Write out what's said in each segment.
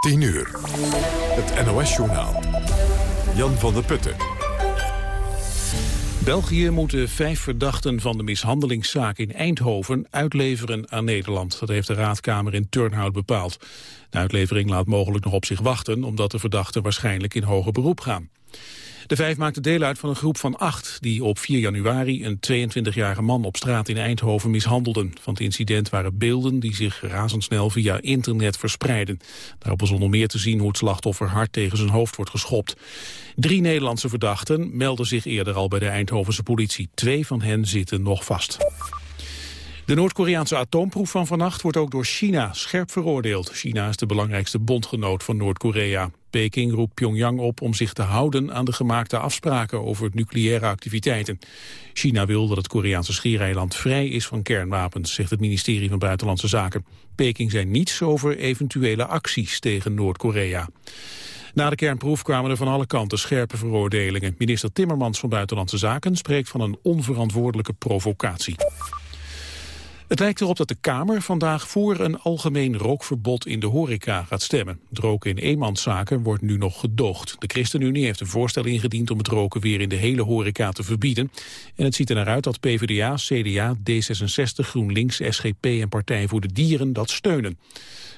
10 uur. Het NOS-journaal. Jan van der Putten. België moet de vijf verdachten van de mishandelingszaak in Eindhoven uitleveren aan Nederland. Dat heeft de raadkamer in Turnhout bepaald. De uitlevering laat mogelijk nog op zich wachten, omdat de verdachten waarschijnlijk in hoger beroep gaan. De vijf maakten deel uit van een groep van acht... die op 4 januari een 22-jarige man op straat in Eindhoven mishandelden. Van het incident waren beelden die zich razendsnel via internet verspreiden. Daarop was onder meer te zien hoe het slachtoffer hard tegen zijn hoofd wordt geschopt. Drie Nederlandse verdachten melden zich eerder al bij de Eindhovense politie. Twee van hen zitten nog vast. De Noord-Koreaanse atoomproef van vannacht wordt ook door China scherp veroordeeld. China is de belangrijkste bondgenoot van Noord-Korea. Peking roept Pyongyang op om zich te houden aan de gemaakte afspraken over nucleaire activiteiten. China wil dat het Koreaanse schiereiland vrij is van kernwapens, zegt het ministerie van Buitenlandse Zaken. Peking zei niets over eventuele acties tegen Noord-Korea. Na de kernproef kwamen er van alle kanten scherpe veroordelingen. Minister Timmermans van Buitenlandse Zaken spreekt van een onverantwoordelijke provocatie. Het lijkt erop dat de Kamer vandaag voor een algemeen rookverbod in de horeca gaat stemmen. Het roken in eenmanszaken wordt nu nog gedoogd. De ChristenUnie heeft een voorstel ingediend om het roken weer in de hele horeca te verbieden. En het ziet er naar uit dat PvdA, CDA, D66, GroenLinks, SGP en Partij voor de Dieren dat steunen.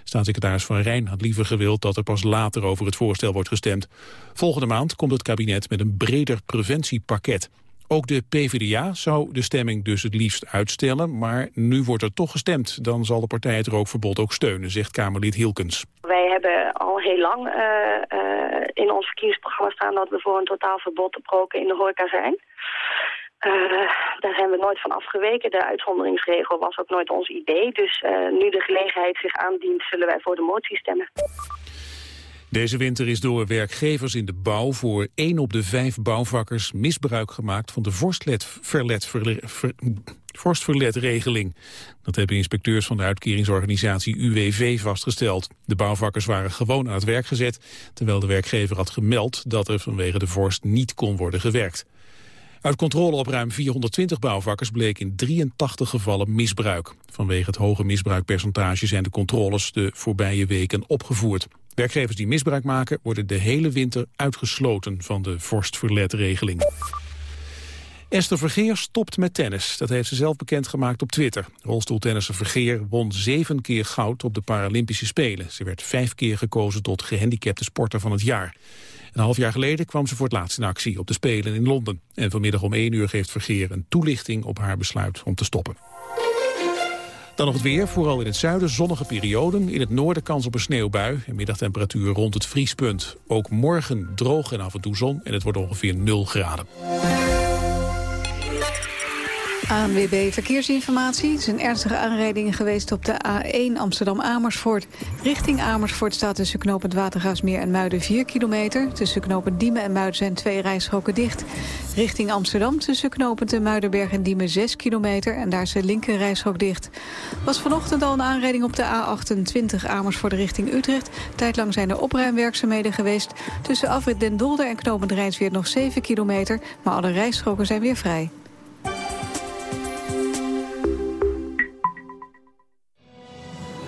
Staatssecretaris Van Rijn had liever gewild dat er pas later over het voorstel wordt gestemd. Volgende maand komt het kabinet met een breder preventiepakket. Ook de PvdA zou de stemming dus het liefst uitstellen, maar nu wordt er toch gestemd. Dan zal de partij het rookverbod ook steunen, zegt Kamerlid Hilkens. Wij hebben al heel lang uh, uh, in ons verkiezingsprogramma staan dat we voor een totaalverbod op roken in de horeca zijn. Uh, daar zijn we nooit van afgeweken. De uitzonderingsregel was ook nooit ons idee. Dus nu de gelegenheid zich aandient, zullen wij voor de motie stemmen. Deze winter is door werkgevers in de bouw voor één op de vijf bouwvakkers misbruik gemaakt van de vorstverletregeling. Dat hebben inspecteurs van de uitkeringsorganisatie UWV vastgesteld. De bouwvakkers waren gewoon aan het werk gezet, terwijl de werkgever had gemeld dat er vanwege de vorst niet kon worden gewerkt. Uit controle op ruim 420 bouwvakkers bleek in 83 gevallen misbruik. Vanwege het hoge misbruikpercentage zijn de controles de voorbije weken opgevoerd. Werkgevers die misbruik maken worden de hele winter uitgesloten van de vorstverletregeling. Esther Vergeer stopt met tennis. Dat heeft ze zelf bekendgemaakt op Twitter. Rolstoeltennisser Vergeer won zeven keer goud op de Paralympische Spelen. Ze werd vijf keer gekozen tot gehandicapte sporter van het jaar. Een half jaar geleden kwam ze voor het laatst in actie op de Spelen in Londen. En vanmiddag om één uur geeft Vergeer een toelichting op haar besluit om te stoppen. Dan nog het weer, vooral in het zuiden zonnige perioden. In het noorden kans op een sneeuwbui. En middagtemperatuur rond het vriespunt. Ook morgen droog en af en toe zon. En het wordt ongeveer 0 graden. ANWB Verkeersinformatie. Het is een ernstige aanrijding geweest op de A1 Amsterdam-Amersfoort. Richting Amersfoort staat tussen knooppunt Watergaasmeer en Muiden 4 kilometer. Tussen knooppunt Diemen en Muiden zijn twee rijstroken dicht. Richting Amsterdam tussen knooppunt Muidenberg en Diemen 6 kilometer. En daar is de linker rijstrook dicht. Was vanochtend al een aanrijding op de A28 Amersfoort richting Utrecht. Tijdlang zijn er opruimwerkzaamheden geweest. Tussen Afrit Den Dolder en knooppunt Rijnsweer nog 7 kilometer. Maar alle rijstroken zijn weer vrij.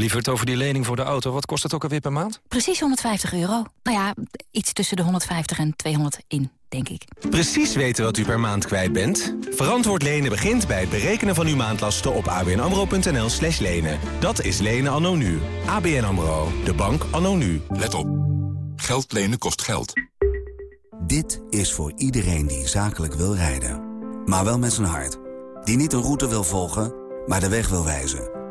Lieverd, over die lening voor de auto, wat kost het ook alweer per maand? Precies 150 euro. Nou ja, iets tussen de 150 en 200 in, denk ik. Precies weten wat u per maand kwijt bent? Verantwoord lenen begint bij het berekenen van uw maandlasten op abnamro.nl slash lenen. Dat is lenen anno nu. ABN AMRO, de bank anno nu. Let op. Geld lenen kost geld. Dit is voor iedereen die zakelijk wil rijden. Maar wel met zijn hart. Die niet een route wil volgen, maar de weg wil wijzen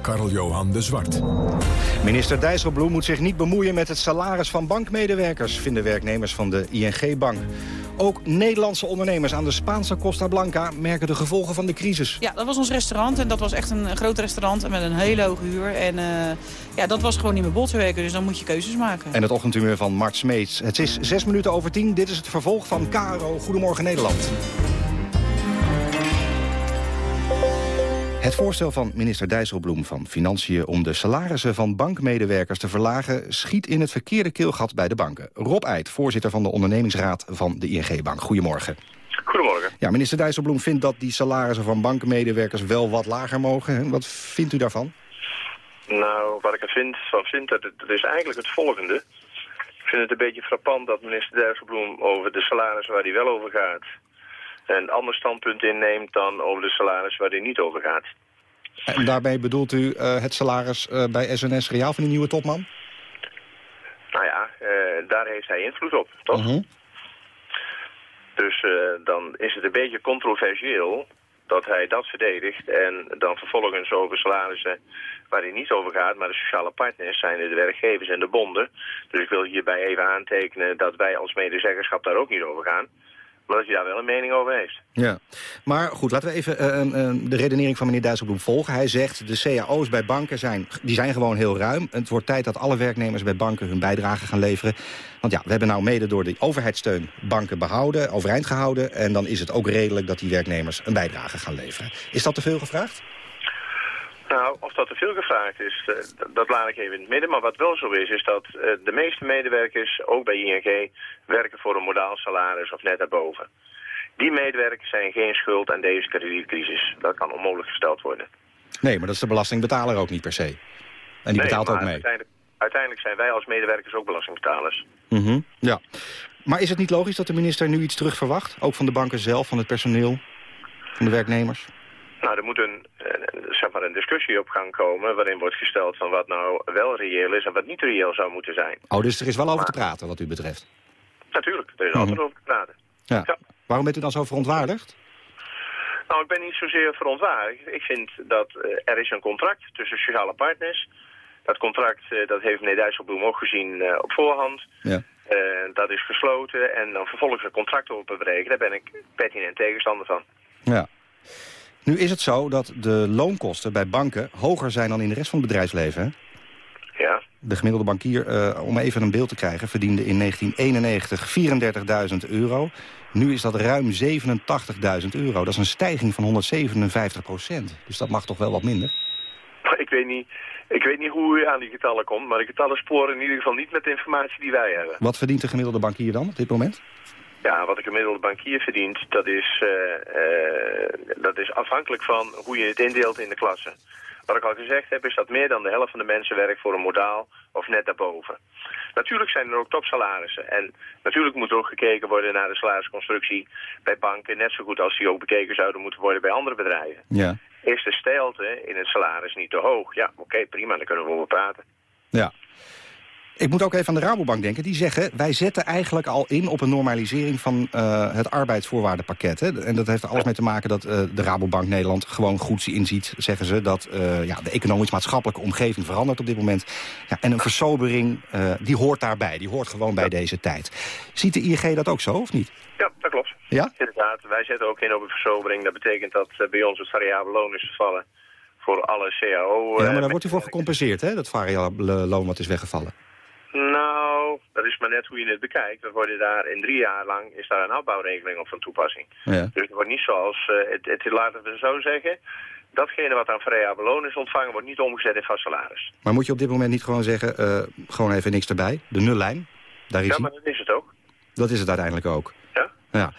Karl-Johan de Zwart. Minister Dijsselbloem moet zich niet bemoeien met het salaris van bankmedewerkers... vinden werknemers van de ING-bank. Ook Nederlandse ondernemers aan de Spaanse Costa Blanca merken de gevolgen van de crisis. Ja, dat was ons restaurant en dat was echt een groot restaurant met een hele hoge huur. En uh, ja, dat was gewoon niet meer bol te werken, dus dan moet je keuzes maken. En het ochtendhumeur van Mart Smeets. Het is zes minuten over tien. Dit is het vervolg van KRO Goedemorgen Nederland. Het voorstel van minister Dijsselbloem van Financiën... om de salarissen van bankmedewerkers te verlagen... schiet in het verkeerde keelgat bij de banken. Rob Eid, voorzitter van de ondernemingsraad van de ING-bank. Goedemorgen. Goedemorgen. Ja, minister Dijsselbloem vindt dat die salarissen van bankmedewerkers... wel wat lager mogen. Wat vindt u daarvan? Nou, wat ik er vind, van vind, dat, dat is eigenlijk het volgende. Ik vind het een beetje frappant dat minister Dijsselbloem... over de salarissen waar hij wel over gaat een ander standpunt inneemt dan over de salaris waar hij niet over gaat. En daarbij bedoelt u uh, het salaris uh, bij SNS Reaal van die nieuwe topman? Nou ja, uh, daar heeft hij invloed op, toch? -huh. Dus dan is het een beetje controversieel dat hij dat verdedigt en dan vervolgens over salarissen waar hij niet over gaat, maar de sociale partners zijn de werkgevers en de bonden. Dus ik wil hierbij even aantekenen dat wij als medezeggenschap daar ook niet over gaan. Maar dat hij daar wel een mening over heeft. Ja, maar goed, laten we even uh, uh, de redenering van meneer Dijsselbloem volgen. Hij zegt, de cao's bij banken zijn, die zijn gewoon heel ruim. Het wordt tijd dat alle werknemers bij banken hun bijdrage gaan leveren. Want ja, we hebben nou mede door de overheidssteun banken behouden, overeind gehouden. En dan is het ook redelijk dat die werknemers een bijdrage gaan leveren. Is dat te veel gevraagd? Nou, of dat te veel gevraagd is, uh, dat laat ik even in het midden. Maar wat wel zo is, is dat uh, de meeste medewerkers, ook bij ING, werken voor een modaal salaris of net daarboven. Die medewerkers zijn geen schuld aan deze kredietcrisis. Dat kan onmogelijk gesteld worden. Nee, maar dat is de belastingbetaler ook niet per se. En die nee, betaalt ook mee. Uiteindelijk, uiteindelijk, zijn wij als medewerkers ook belastingbetalers. Mm -hmm, ja. Maar is het niet logisch dat de minister nu iets terug verwacht? Ook van de banken zelf, van het personeel, van de werknemers? Nou, er moet een, zeg maar een discussie op gang komen... waarin wordt gesteld van wat nou wel reëel is en wat niet reëel zou moeten zijn. Oh, dus er is wel over maar, te praten wat u betreft? Natuurlijk, er is altijd mm -hmm. over te praten. Ja. ja. Waarom bent u dan zo verontwaardigd? Nou, ik ben niet zozeer verontwaardigd. Ik vind dat uh, er is een contract tussen sociale partners. Dat contract, uh, dat heeft meneer Dijsselbloem ook gezien uh, op voorhand. Ja. dat is gesloten en dan vervolgens een contract openbreken. Daar ben ik pertinent tegenstander van. Ja. Nu is het zo dat de loonkosten bij banken hoger zijn dan in de rest van het bedrijfsleven. Hè? Ja. De gemiddelde bankier, uh, om even een beeld te krijgen, verdiende in 1991 34.000 euro. Nu is dat ruim 87.000 euro. Dat is een stijging van 157 procent. Dus dat mag toch wel wat minder? Ik weet niet, ik weet niet hoe u aan die getallen komt, maar de getallen sporen in ieder geval niet met de informatie die wij hebben. Wat verdient de gemiddelde bankier dan op dit moment? Ja, wat een gemiddelde bankier verdient, dat is, uh, uh, dat is afhankelijk van hoe je het indeelt in de klassen. Wat ik al gezegd heb, is dat meer dan de helft van de mensen werkt voor een modaal of net daarboven. Natuurlijk zijn er ook topsalarissen. En natuurlijk moet er ook gekeken worden naar de salarisconstructie bij banken. Net zo goed als die ook bekeken zouden moeten worden bij andere bedrijven. Ja. Is de stijlte in het salaris niet te hoog? Ja, oké, okay, prima, dan kunnen we over praten. Ja. Ik moet ook even aan de Rabobank denken. Die zeggen, wij zetten eigenlijk al in op een normalisering van uh, het arbeidsvoorwaardenpakket. Hè? En dat heeft alles mee te maken dat uh, de Rabobank Nederland gewoon goed inziet, zeggen ze, dat uh, ja, de economisch-maatschappelijke omgeving verandert op dit moment. Ja, en een versobering, die hoort daarbij. Die hoort gewoon bij deze tijd. Ziet de ING dat ook zo, of niet? Ja, dat klopt. Ja? Inderdaad, wij zetten ook in op een versobering. Dat betekent dat bij ons het variabele loon is gevallen voor alle CAO. Ja, maar daar wordt u voor gecompenseerd, hè, dat variabele loon wat is weggevallen. Dat is maar net hoe je het bekijkt. We worden daar in drie jaar lang is daar een afbouwregeling op van toepassing. Ja. Dus het wordt niet zoals, uh, het, het, laten we zo zeggen, datgene wat aan variabel loon is ontvangen wordt niet omgezet in vast salaris. Maar moet je op dit moment niet gewoon zeggen, uh, gewoon even niks erbij? De nullijn? Daar is ja, maar dat is het ook. Dat is het uiteindelijk ook. Ja. ja.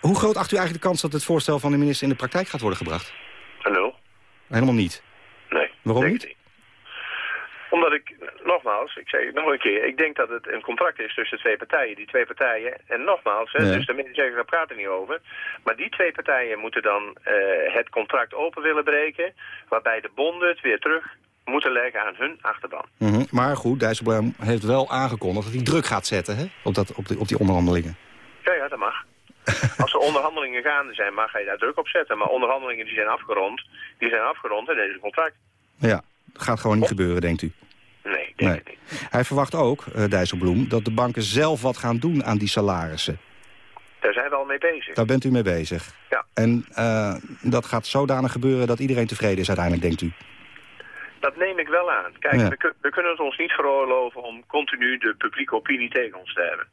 Hoe groot acht u eigenlijk de kans dat het voorstel van de minister in de praktijk gaat worden gebracht? Nul. Helemaal niet? Nee. Waarom niet? Omdat ik, nogmaals, ik zeg het nog een keer, ik denk dat het een contract is tussen twee partijen. Die twee partijen, en nogmaals, hè, Ja. dus de mensen zeggen, daar praten niet over. Maar die twee partijen moeten dan eh, het contract open willen breken, waarbij de bonden het weer terug moeten leggen aan hun achterban. Mhm. Maar goed, Dijsselbloem heeft wel aangekondigd dat hij druk gaat zetten hè? Op, dat, op, die, op die onderhandelingen. Ja, ja, dat mag. Als er onderhandelingen gaande zijn, mag hij daar druk op zetten. Maar onderhandelingen die zijn afgerond, die zijn afgerond in deze contract. Ja, dat gaat gewoon niet gebeuren, denkt u? Nee, denk nee. niet. Hij verwacht ook, uh, Dijsselbloem, dat de banken zelf wat gaan doen aan die salarissen. Daar zijn we al mee bezig. Daar bent u mee bezig. Ja. En uh, dat gaat zodanig gebeuren dat iedereen tevreden is uiteindelijk, denkt u? Dat neem ik wel aan. Kijk, ja. we, we, kunnen het ons niet veroorloven om continu de publieke opinie tegen ons te hebben.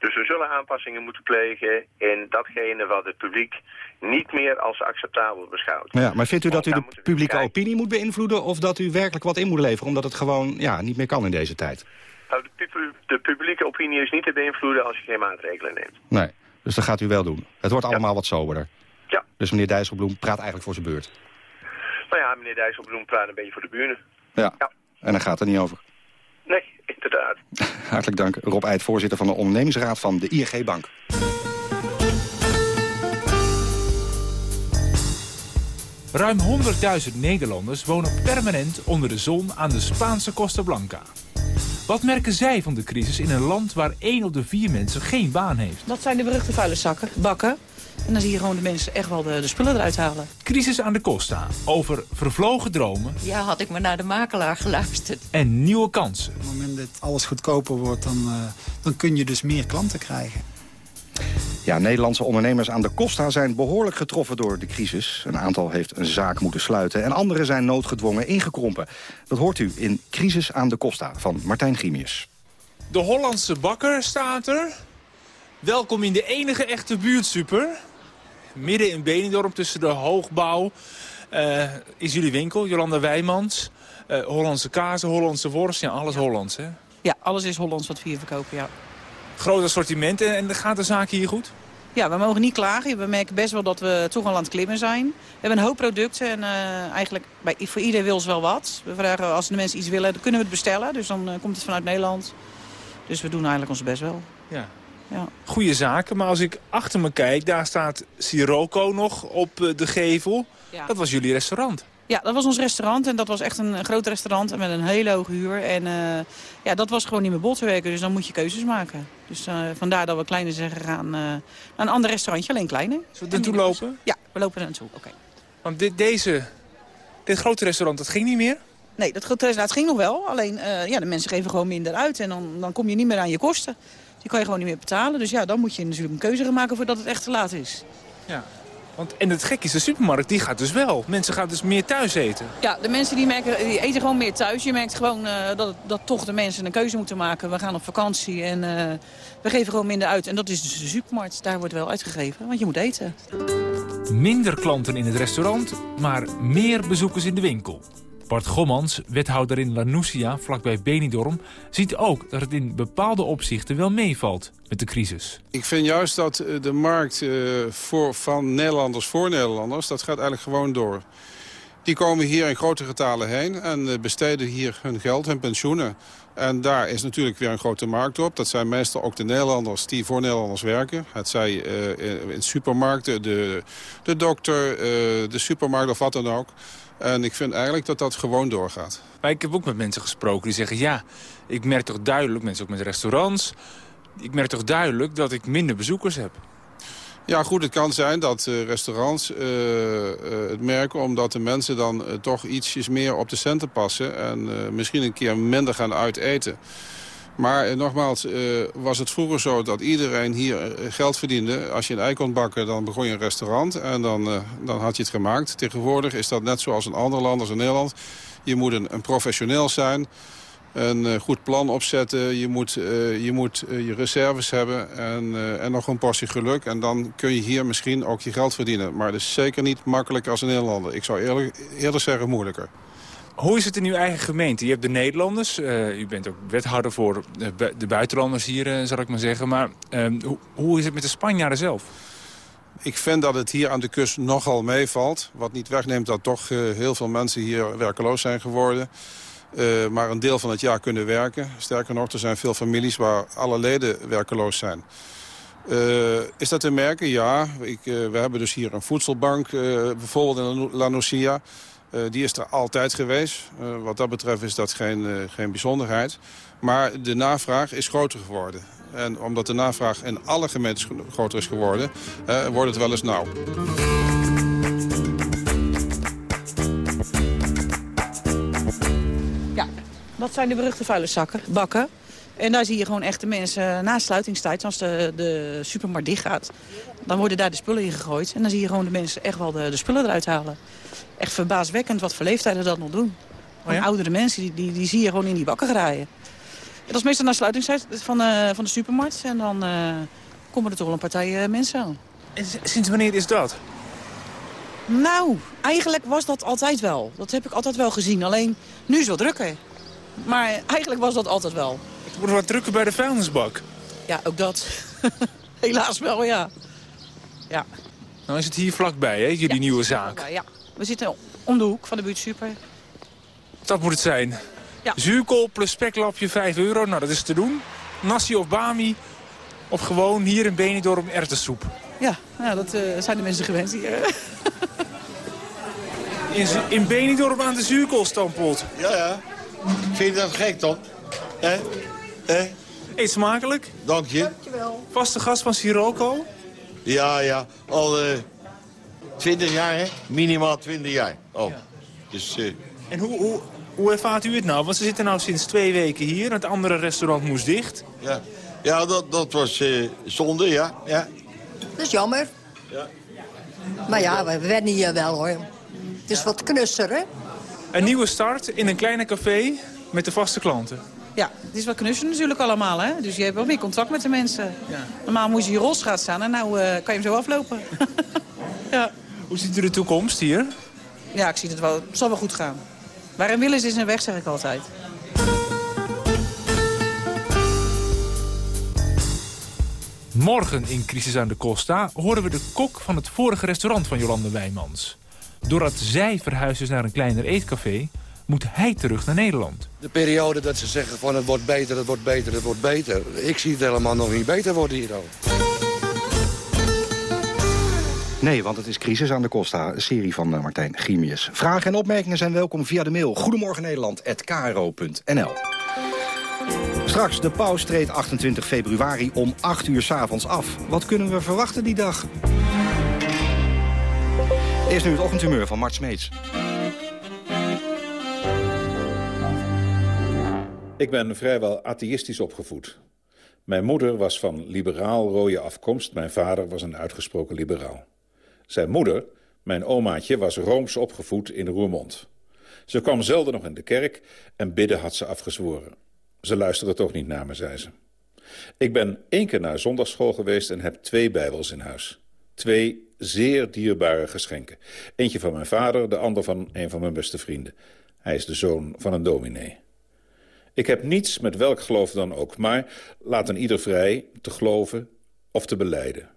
Dus we zullen aanpassingen moeten plegen in datgene wat het publiek niet meer als acceptabel beschouwt. Ja, maar vindt u dat u de publieke opinie moet beïnvloeden... of dat u werkelijk wat in moet leveren, omdat het gewoon ja, niet meer kan in deze tijd? Nou, de, de publieke opinie is niet te beïnvloeden als je geen maatregelen neemt. Nee, dus dat gaat u wel doen. Het wordt allemaal wat soberder. Ja. Dus meneer Dijsselbloem praat eigenlijk voor zijn beurt. Nou ja, meneer Dijsselbloem praat een beetje voor de buren. Ja, ja. en dan gaat het er niet over. Nee, inderdaad. Hartelijk dank, Rob Eid, voorzitter van de ondernemingsraad van de ING Bank. Ruim 100.000 Nederlanders wonen permanent onder de zon aan de Spaanse Costa Blanca. Wat merken zij van de crisis in een land waar 1 op de 4 mensen geen baan heeft? Dat zijn de beruchte vuile zakken, bakken. En dan zie je gewoon de mensen echt wel de, de spullen eruit halen. Crisis aan de Costa. Over vervlogen dromen. Ja, had ik maar naar de makelaar geluisterd. En nieuwe kansen. Op het moment dat alles goedkoper wordt, dan, uh, dan kun je dus meer klanten krijgen. Ja, Nederlandse ondernemers aan de Costa zijn behoorlijk getroffen door de crisis. Een aantal heeft een zaak moeten sluiten en anderen zijn noodgedwongen ingekrompen. Dat hoort u in Crisis aan de Costa van Martijn Grimius. De Hollandse bakker staat er. Welkom in de enige echte buurtsuper. Midden in Benidorm tussen de hoogbouw uh, is jullie winkel, Jolanda Wijmans. Uh, Hollandse kazen, Hollandse worst, ja, alles Hollands, hè? Ja, alles is Hollands wat we hier verkopen, ja. Groot assortiment en gaat de zaak hier goed? Ja, we mogen niet klagen. We merken best wel dat we toch al aan het klimmen zijn. We hebben een hoop producten en uh, eigenlijk bij, voor ieder wil ze wel wat. We vragen als de mensen iets willen, dan kunnen we het bestellen. Dus dan uh, komt het vanuit Nederland. Dus we doen eigenlijk ons best wel. Ja. Ja. Goede zaken, maar als ik achter me kijk, daar staat Sirocco nog op uh, de gevel. Ja. Dat was jullie restaurant. Ja, dat was ons restaurant en dat was echt een, groot restaurant met een hele hoge huur. En uh, ja, dat was gewoon niet meer bol te werken, dus dan moet je keuzes maken. Dus uh, vandaar dat we kleiner zijn gegaan uh, naar een ander restaurantje, alleen kleiner. Zullen we naartoe lopen? Ja, we lopen er naartoe, oké. Okay. Want dit, deze, dit grote restaurant, dat ging niet meer? Nee, dat grote restaurant ging nog wel, alleen ja, de mensen geven gewoon minder uit en dan, dan kom je niet meer aan je kosten. Die kan je gewoon niet meer betalen, dus ja, dan moet je natuurlijk een keuze gaan maken voordat het echt te laat is. Ja. Want, en het gek is, de supermarkt die gaat dus wel. Mensen gaan dus meer thuis eten. Ja, de mensen die, merken, die eten gewoon meer thuis. Je merkt gewoon uh, dat, dat toch de mensen een keuze moeten maken. We gaan op vakantie en uh, we geven gewoon minder uit. En dat is dus de supermarkt. Daar wordt wel uitgegeven, want je moet eten. Minder klanten in het restaurant, maar meer bezoekers in de winkel. Bart Gommans, wethouder in La Nucia, vlakbij Benidorm... ziet ook dat het in bepaalde opzichten wel meevalt met de crisis. Ik vind juist dat de markt voor, van Nederlanders voor Nederlanders... dat gaat eigenlijk gewoon door. Die komen hier in grote getalen heen en besteden hier hun geld, hun pensioenen. En daar is natuurlijk weer een grote markt op. Dat zijn meestal ook de Nederlanders die voor Nederlanders werken. Het zij in supermarkten, de, de dokter, de supermarkt of wat dan ook. En ik vind eigenlijk dat dat gewoon doorgaat. Maar ik heb ook met mensen gesproken die zeggen... ja, ik merk toch duidelijk, mensen ook met restaurants... ik merk toch duidelijk dat ik minder bezoekers heb. Ja, goed, het kan zijn dat uh, restaurants uh, uh, het merken... omdat de mensen dan toch ietsjes meer op de centen passen... en misschien een keer minder gaan uiteten. Maar nogmaals, was het vroeger zo dat iedereen hier geld verdiende. Als je een ei kon bakken, dan begon je een restaurant en dan, dan had je het gemaakt. Tegenwoordig is dat net zoals in andere landen als in Nederland. Je moet een, professioneel zijn, een goed plan opzetten. Je moet je, moet, je reserves hebben en, en nog een portie geluk. En dan kun je hier misschien ook je geld verdienen. Maar het is zeker niet makkelijk als in Nederland. Ik zou eerlijk, eerder zeggen moeilijker. Hoe is het in uw eigen gemeente? Je hebt de Nederlanders. u bent ook wethouder voor de buitenlanders hier, zal ik maar zeggen. Maar hoe, hoe is het met de Spanjaarden zelf? Ik vind dat het hier aan de kust nogal meevalt. Wat niet wegneemt dat toch heel veel mensen hier werkeloos zijn geworden. Uh, maar een deel van het jaar kunnen werken. Sterker nog, er zijn veel families waar alle leden werkeloos zijn. Uh, is dat te merken? Ja. Ik, uh, we hebben dus hier een voedselbank, bijvoorbeeld in La Nucia. Die is er altijd geweest. wat dat betreft is dat geen, geen bijzonderheid. Maar de navraag is groter geworden. En omdat de navraag in alle gemeentes groter is geworden, wordt het wel eens nauw. Ja, dat zijn de beruchte vuilniszakken, bakken. En daar zie je gewoon echt de mensen na sluitingstijd, als de, de supermarkt dicht gaat. Dan worden daar de spullen in gegooid. En dan zie je gewoon de mensen echt wel de, de spullen eruit halen. Echt verbaaswekkend wat voor leeftijden dat nog doen. Oh ja? Oudere mensen, die, die, die zie je gewoon in die bakken graaien. dat is meestal na sluitingstijd van, uh, van de supermarkt. En dan uh, komen er toch wel een partij uh, mensen aan. En sinds wanneer is dat? Nou, eigenlijk was dat altijd wel. Dat heb ik altijd wel gezien. Alleen, nu is het wat drukker. Maar eigenlijk was dat altijd wel. Het wordt wat drukker bij de vuilnisbak. Ja, ook dat. Helaas wel, ja. ja. Nou is het hier vlakbij, hè, jullie nieuwe zaak. Ja, we zitten om de hoek van de buurt super. Dat moet het zijn. Ja. Zuurkool plus speklapje 5 euro, nou dat is te doen. Nasi of bami of gewoon hier in Benidorm erwtensoep. Ja, nou, dat uh, zijn de mensen gewend hier. in, in Benidorm aan de zuurkoolstampot. Ja, ja. Vind je dat gek, Tom? Eh? Eh? Eet smakelijk. Dank je. Dankjewel. Vaste gast van Sirocco? Ja, ja. Al uh, 20 jaar, hè? Minimaal 20 jaar. Oh. Ja. Dus, uh... En hoe, hoe, hoe ervaart u het nou? Want ze zitten nou sinds twee weken hier. Het andere restaurant moest dicht. Ja, ja dat, dat was uh, zonde, ja. ja. Dat is jammer. Ja. Maar ja, we wennen hier wel, hoor. Het is wat knusser, hè? Een nieuwe start in een kleine café met de vaste klanten. Ja, het is wat knusser natuurlijk allemaal, hè? Dus je hebt wel meer contact met de mensen. Ja. Normaal moet je hier gaan staan en nou uh, kan je hem zo aflopen. ja. Hoe ziet u de toekomst hier? Ja, ik zie het wel. Het zal wel goed gaan. Waar een wil is, is een weg, zeg ik altijd. Morgen in Crisis aan de Costa horen we de kok van het vorige restaurant van Jolande Wijmans. Doordat zij verhuisd is naar een kleiner eetcafé, moet hij terug naar Nederland. De periode dat ze zeggen van het wordt beter, het wordt beter, het wordt beter. Ik zie het helemaal nog niet beter worden hier al. Nee, want het is Crisis aan de Costa, een serie van uh, Martijn Grimius. Vragen en opmerkingen zijn welkom via de mail Goedemorgen Nederland@kro.nl. Straks, de paus treedt 28 februari om 8 uur s avonds af. Wat kunnen we verwachten die dag? Eerst nu het ochtendhumeur van Mart Smeets. Ik ben vrijwel atheïstisch opgevoed. Mijn moeder was van liberaal-rode afkomst. Mijn vader was een uitgesproken liberaal. Zijn moeder, mijn omaatje, was rooms opgevoed in Roermond. Ze kwam zelden nog in de kerk en bidden had ze afgezworen. Ze luisterde toch niet naar me, zei ze. Ik ben één keer naar zondagsschool geweest en heb twee bijbels in huis. Twee zeer dierbare geschenken. Eentje van mijn vader, de ander van een van mijn beste vrienden. Hij is de zoon van een dominee. Ik heb niets met welk geloof dan ook, maar laat een ieder vrij te geloven of te beleiden.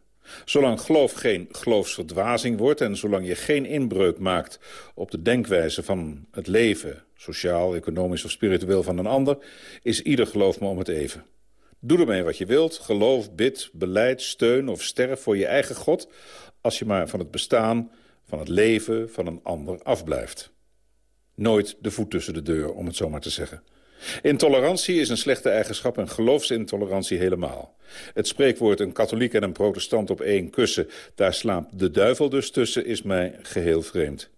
Zolang geloof geen geloofsverdwazing wordt... en zolang je geen inbreuk maakt op de denkwijze van het leven... sociaal, economisch of spiritueel van een ander... is ieder geloof me om het even. Doe ermee wat je wilt, geloof, bid, beleid, steun of sterf voor je eigen God... als je maar van het bestaan, van het leven van een ander afblijft. Nooit de voet tussen de deur, om het zo maar te zeggen. Intolerantie is een slechte eigenschap en geloofsintolerantie helemaal. Het spreekwoord een katholiek en een protestant op één kussen... daar slaapt de duivel dus tussen, is mij geheel vreemd.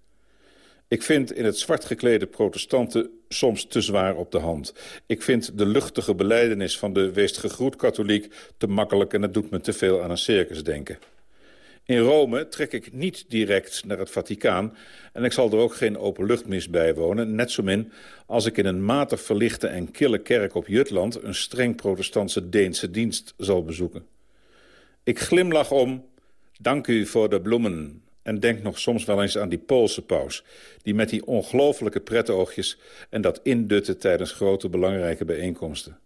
Ik vind in het zwart geklede protestanten soms te zwaar op de hand. Ik vind de luchtige beleidenis van de weest gegroet katholiek te makkelijk... en het doet me te veel aan een circus denken. In Rome trek ik niet direct naar het Vaticaan... en ik zal er ook geen openluchtmis bijwonen... net zo min als ik in een matig verlichte en kille kerk op Jutland... een streng protestantse Deense dienst zal bezoeken. Ik glimlach om, dank u voor de bloemen... en denk nog soms wel eens aan die Poolse paus... die met die ongelooflijke pretoogjes en dat indutten tijdens grote belangrijke bijeenkomsten.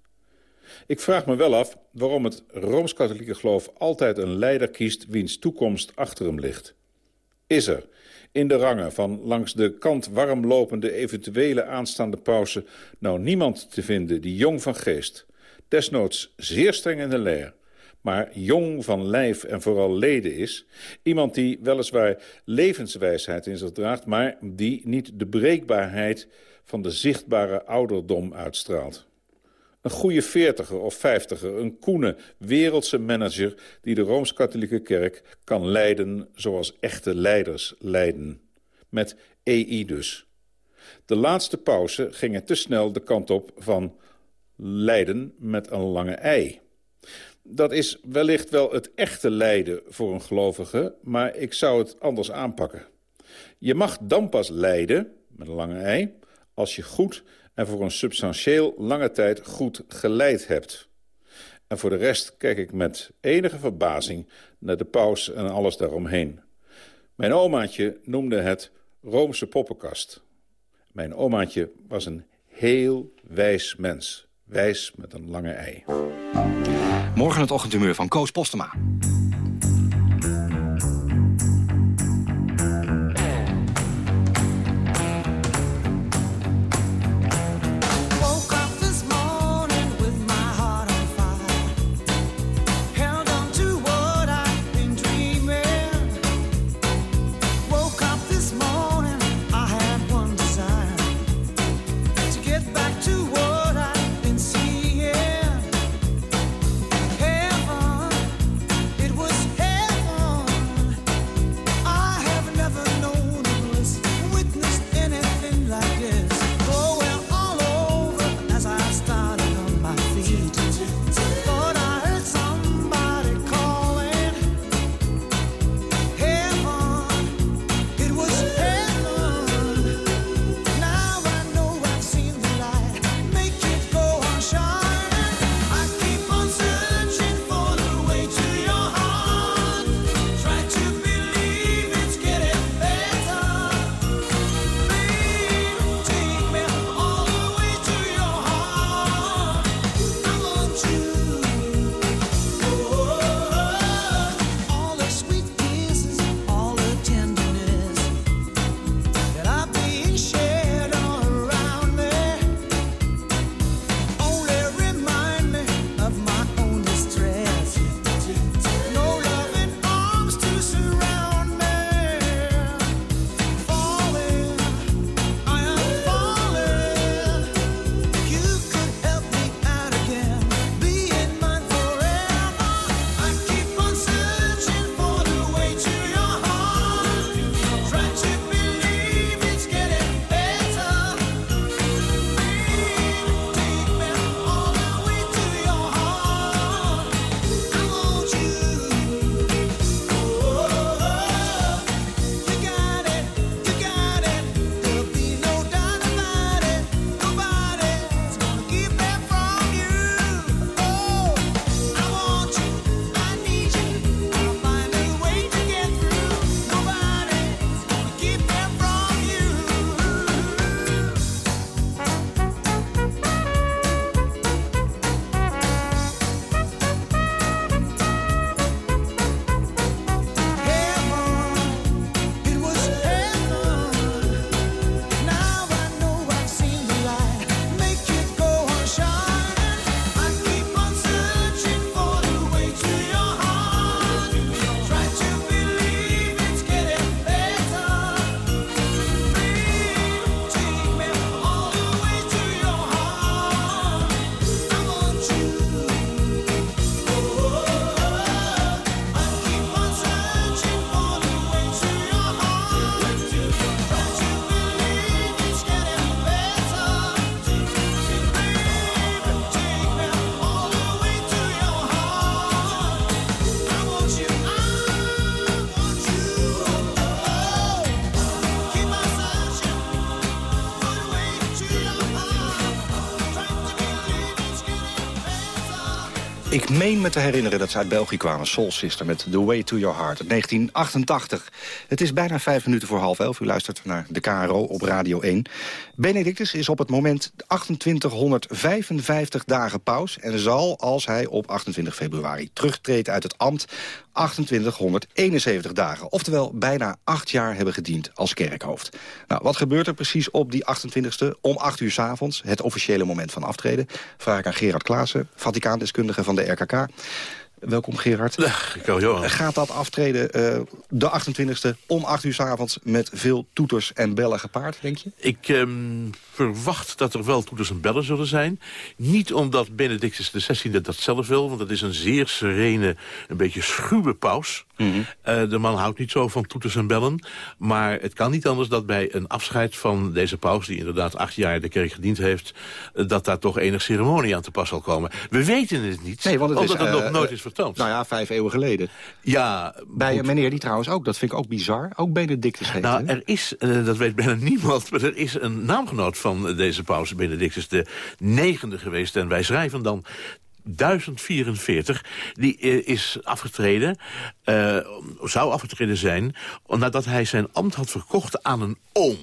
Ik vraag me wel af waarom het Rooms-Katholieke geloof altijd een leider kiest wiens toekomst achter hem ligt. Is er in de rangen van langs de kant warmlopende eventuele aanstaande pausen nou niemand te vinden die jong van geest, desnoods zeer streng in de leer, maar jong van lijf en vooral leden is. Iemand die weliswaar levenswijsheid in zich draagt... maar die niet de breekbaarheid van de zichtbare ouderdom uitstraalt. Een goede veertiger of vijftiger, een koene, wereldse manager... die de Rooms-Katholieke Kerk kan leiden zoals echte leiders leiden. Met EI dus. De laatste pauze ging te snel de kant op van lijden met een lange ei. Dat is wellicht wel het echte lijden voor een gelovige... maar ik zou het anders aanpakken. Je mag dan pas lijden, met een lange ei... als je goed en voor een substantieel lange tijd goed geleid hebt. En voor de rest kijk ik met enige verbazing naar de paus en alles daaromheen. Mijn omaatje noemde het Roomse poppenkast. Mijn omaatje was een heel wijs mens. Wijs met een lange ei. Morgen het ochtendhumeur van Koos Postema. Ik meen me te herinneren dat ze uit België kwamen. Soul Sister met The Way to Your Heart. 1988. Het is bijna vijf minuten voor half elf. U luistert naar de KRO op Radio 1. Benedictus is op het moment 2855 dagen paus... en zal, als hij op 28 februari terugtreedt uit het ambt... 2871 dagen. Oftewel bijna acht jaar hebben gediend als kerkhoofd. Nou, wat gebeurt er precies op die 28e om 8 uur s avonds? Het officiële moment van aftreden. Vraag ik aan Gerard Klaassen, Vaticaandeskundige van de RKK. Welkom Gerard. Johan. Gaat dat aftreden uh, de 28e om 8 uur s avonds met veel toeters en bellen gepaard, denk je? Ik um, verwacht dat er wel toeters en bellen zullen zijn. Niet omdat Benedictus XVI dat zelf wil, want dat is een zeer serene, een beetje schuwe paus. Mm -hmm. uh, de man houdt niet zo van toeters en bellen. Maar het kan niet anders dat bij een afscheid van deze paus... die inderdaad acht jaar de kerk gediend heeft... Uh, dat daar toch enig ceremonie aan te pas zal komen. We weten het niet, nee, want het omdat is, het uh, nog nooit is vertoond. Nou ja, vijf eeuwen geleden. Ja. Bij een meneer die trouwens ook, dat vind ik ook bizar, ook Benedictus heet. Nou, er is, dat weet bijna niemand... maar er is een naamgenoot van deze paus, Benedictus de negende geweest. En wij schrijven dan 1044, die is afgetreden, uh, zou afgetreden zijn... nadat hij zijn ambt had verkocht aan een oom...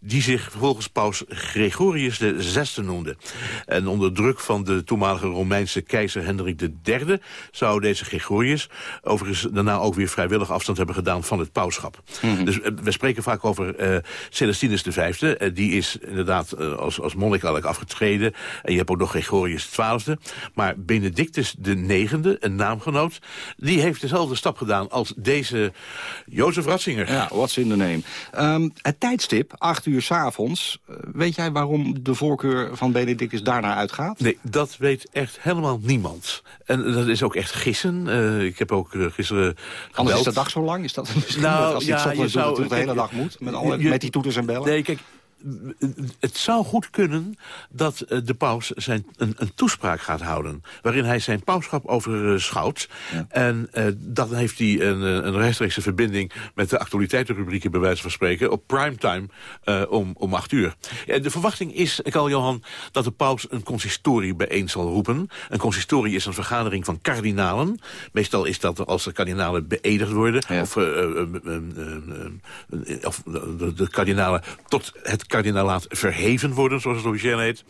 die zich volgens paus Gregorius VI noemde. En onder druk van de toenmalige Romeinse keizer Hendrik III... zou deze Gregorius overigens daarna ook weer vrijwillig afstand hebben gedaan... van het pauschap. Mm -hmm. Dus uh, we spreken vaak over uh, Celestinus V. Uh, die is inderdaad als, als monnik eigenlijk afgetreden. En je hebt ook nog Gregorius XII. Maar Benedictus de negende, een naamgenoot... die heeft dezelfde stap gedaan als deze Jozef Ratzinger. Ja, what's in the name. Um, het tijdstip, acht uur s'avonds. Uh, weet jij waarom de voorkeur van Benedictus daarna uitgaat? Nee, dat weet echt helemaal niemand. En dat is ook echt gissen. Uh, ik heb ook uh, gisteren gebeld. Anders is de dag zo lang? Is dat misschien nou, als ja, je zou, de hele dag moet? Met, alle, je, met die toeters en bellen? Nee, kijk, het zou goed kunnen dat de paus zijn, een, een toespraak gaat houden... waarin hij zijn pauschap overschouwt. Ja. En uh, dan heeft hij een, een rechtstreekse verbinding... met de actualiteitenrubrieken bij wijze van spreken... op primetime uh, om, om acht uur. De verwachting is, Karl Johan, dat de paus een consistorie bijeen zal roepen. Een consistorie is een vergadering van kardinalen. Meestal is dat als de kardinalen beëdigd worden... Ja. of, uh, of de, de kardinalen tot het kardinalaat verheven worden, zoals het officieel heet.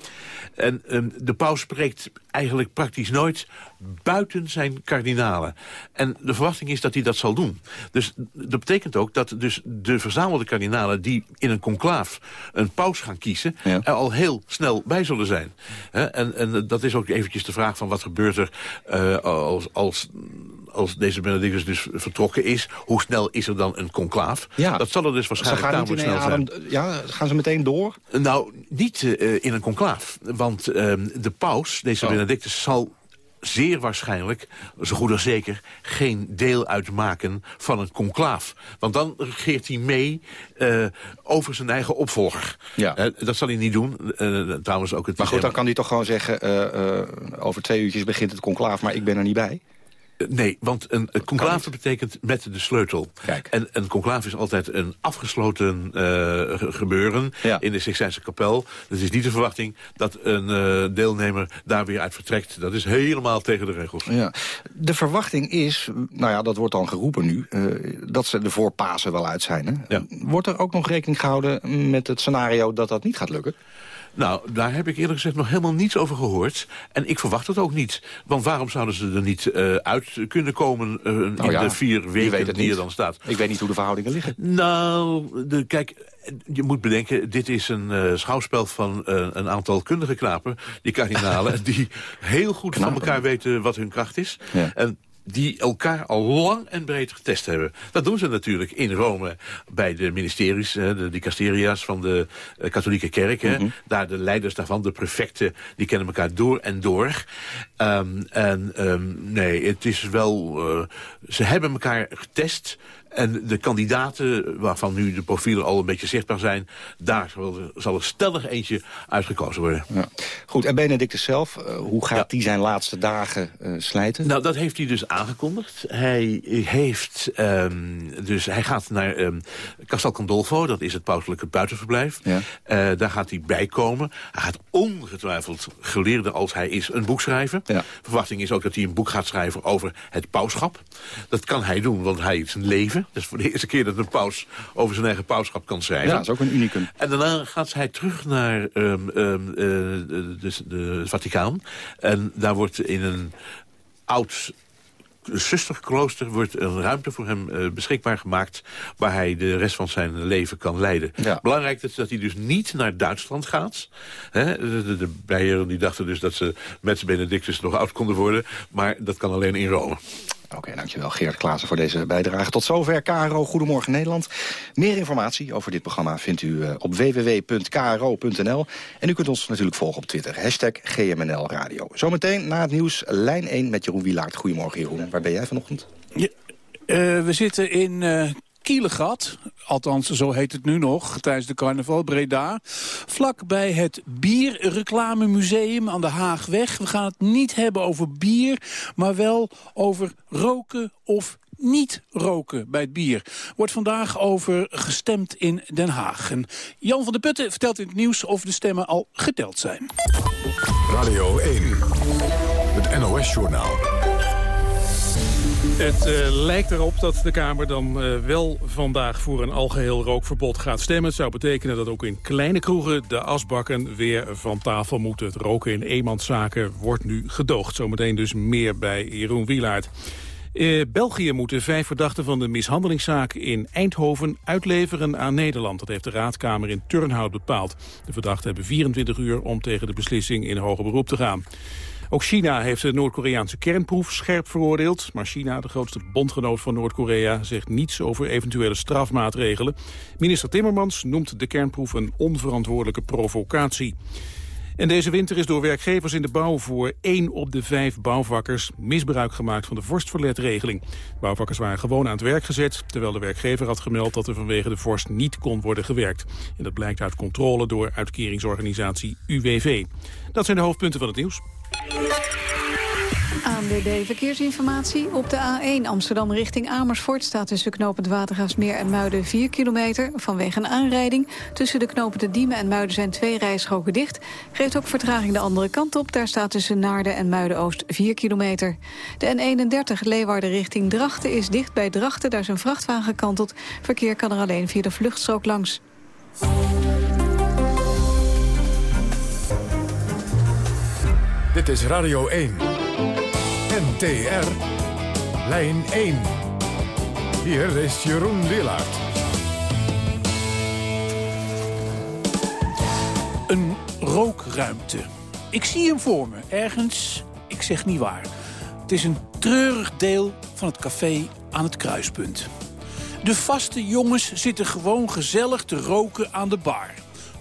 En um, de paus spreekt eigenlijk praktisch nooit buiten zijn kardinalen. En de verwachting is dat hij dat zal doen. Dus dat betekent ook dat dus de verzamelde kardinalen... die in een conclaaf een paus gaan kiezen... Ja. er al heel snel bij zullen zijn. He, en, en dat is ook eventjes de vraag van wat gebeurt er uh, als... als als deze Benedictus dus vertrokken is, hoe snel is er dan een conclaaf? Ja. Dat zal er dus waarschijnlijk tamelijk snel zijn. Ja, gaan ze meteen door? Nou, niet uh, in een conclaaf. Want uh, de paus, deze oh. Benedictus, zal zeer waarschijnlijk, zo goed als zeker, geen deel uitmaken van een conclaaf. Want dan regeert hij mee uh, over zijn eigen opvolger. Ja. Uh, dat zal hij niet doen. Uh, trouwens ook het maar goed, dan kan hij toch gewoon zeggen... over twee uurtjes begint het conclaaf, maar ik ben er niet bij? Nee, want een, een conclave betekent met de sleutel. Kijk. En een conclave is altijd een afgesloten uh, gebeuren ja. in de Sixtijnse kapel. Het is niet de verwachting dat een uh, deelnemer daar weer uit vertrekt. Dat is helemaal tegen de regels. Ja. De verwachting is, nou ja, dat wordt dan geroepen nu... Uh, dat ze er voor Pasen wel uit zijn. Hè? Ja. Wordt er ook nog rekening gehouden met het scenario dat dat niet gaat lukken? Nou, daar heb ik eerlijk gezegd nog helemaal niets over gehoord. En ik verwacht het ook niet. Want waarom zouden ze er niet uh, uit kunnen komen uh, nou in ja, de vier weken die er dan staat? Ik weet niet hoe de verhoudingen liggen. Nou, de, kijk, je moet bedenken, dit is een uh, schouwspel van uh, een aantal kundige knapen, die kardinalen, die heel goed knapen. van elkaar weten wat hun kracht is. Ja. En die elkaar al lang en breed getest hebben. Dat doen ze natuurlijk in Rome bij de ministeries, de dicasteria's van de katholieke kerk. Mm -hmm. Daar de leiders daarvan, de prefecten, die kennen elkaar door en door. Um, en um, nee, het is wel... Uh, ze hebben elkaar getest... En de kandidaten, waarvan nu de profielen al een beetje zichtbaar zijn... daar zal er stellig eentje uitgekozen worden. Ja. Goed, en Benedictus zelf, uh, hoe gaat hij ja. zijn laatste dagen uh, slijten? Nou, dat heeft hij dus aangekondigd. Hij heeft, um, dus hij gaat naar um, Castel Gandolfo, dat is het pauselijke buitenverblijf. Ja. Uh, daar gaat hij bij komen. Hij gaat ongetwijfeld, geleerde als hij is, een boek schrijven. Ja. Verwachting is ook dat hij een boek gaat schrijven over het pauschap. Dat kan hij doen, want hij heeft zijn leven. Dat is voor de eerste keer dat een paus over zijn eigen pauschap kan schrijven. Ja, dat is ook een unicum. En daarna gaat hij terug naar um, um, uh, de, de, Vaticaan. En daar wordt in een oud zusterklooster wordt een ruimte voor hem eh, beschikbaar gemaakt... waar hij de rest van zijn leven kan leiden. Belangrijk is dat hij dus niet naar Duitsland gaat. Hè? De, de, de die dachten dus dat ze met Benedictus nog oud konden worden. Maar dat kan alleen in Rome. Oké, dankjewel Geert Klaassen voor deze bijdrage. Tot zover KRO Goedemorgen Nederland. Meer informatie over dit programma vindt u eh, op www.kro.nl. En u kunt ons natuurlijk volgen op Twitter. Hashtag GMNL Radio. Zometeen na het nieuws lijn 1 met Jeroen Wielaert. Goedemorgen Jeroen. Waar ben jij vanochtend? Uh, we zitten in uh, Kielegat, althans zo heet het nu nog, tijdens de carnaval Breda. Vlak bij het Bierreclamemuseum aan de Haagweg. We gaan het niet hebben over bier, maar wel over roken of niet roken bij het bier. Wordt vandaag over gestemd in Den Haag. En Jan van der Putten vertelt in het nieuws of de stemmen al geteld zijn. Radio 1, het NOS-journaal. Het uh, lijkt erop dat de Kamer dan uh, wel vandaag voor een algeheel rookverbod gaat stemmen. Het zou betekenen dat ook in kleine kroegen de asbakken weer van tafel moeten. Het roken in eenmanszaken wordt nu gedoogd. Zometeen dus meer bij Jeroen Wielaert. Uh, België moet de vijf verdachten van de mishandelingszaak in Eindhoven uitleveren aan Nederland. Dat heeft de Raadkamer in Turnhout bepaald. De verdachten hebben 24 uur om tegen de beslissing in hoger beroep te gaan. Ook China heeft de Noord-Koreaanse kernproef scherp veroordeeld. Maar China, de grootste bondgenoot van Noord-Korea, zegt niets over eventuele strafmaatregelen. Minister Timmermans noemt de kernproef een onverantwoordelijke provocatie. En deze winter is door werkgevers in de bouw voor één op de vijf bouwvakkers misbruik gemaakt van de vorstverletregeling. Bouwvakkers waren gewoon aan het werk gezet, terwijl de werkgever had gemeld dat er vanwege de vorst niet kon worden gewerkt. En dat blijkt uit controle door uitkeringsorganisatie UWV. Dat zijn de hoofdpunten van het nieuws. ANWB Verkeersinformatie. Op de A1 Amsterdam richting Amersfoort staat tussen knopend Watergaasmeer en Muiden 4 kilometer. Vanwege een aanrijding. Tussen de knopende Diemen en Muiden zijn twee rijstroken dicht. Geeft ook vertraging de andere kant op. Daar staat tussen Naarden en Muiden-Oost 4 kilometer. De N31 Leeuwarden richting Drachten is dicht bij Drachten. Daar is een vrachtwagen gekanteld. Verkeer kan er alleen via de vluchtstrook langs. Dit is Radio 1. NTR. Lijn 1. Hier is Jeroen Willaert. Een rookruimte. Ik zie hem voor me, ergens, ik zeg niet waar. Het is een treurig deel van het café aan het kruispunt. De vaste jongens zitten gewoon gezellig te roken aan de bar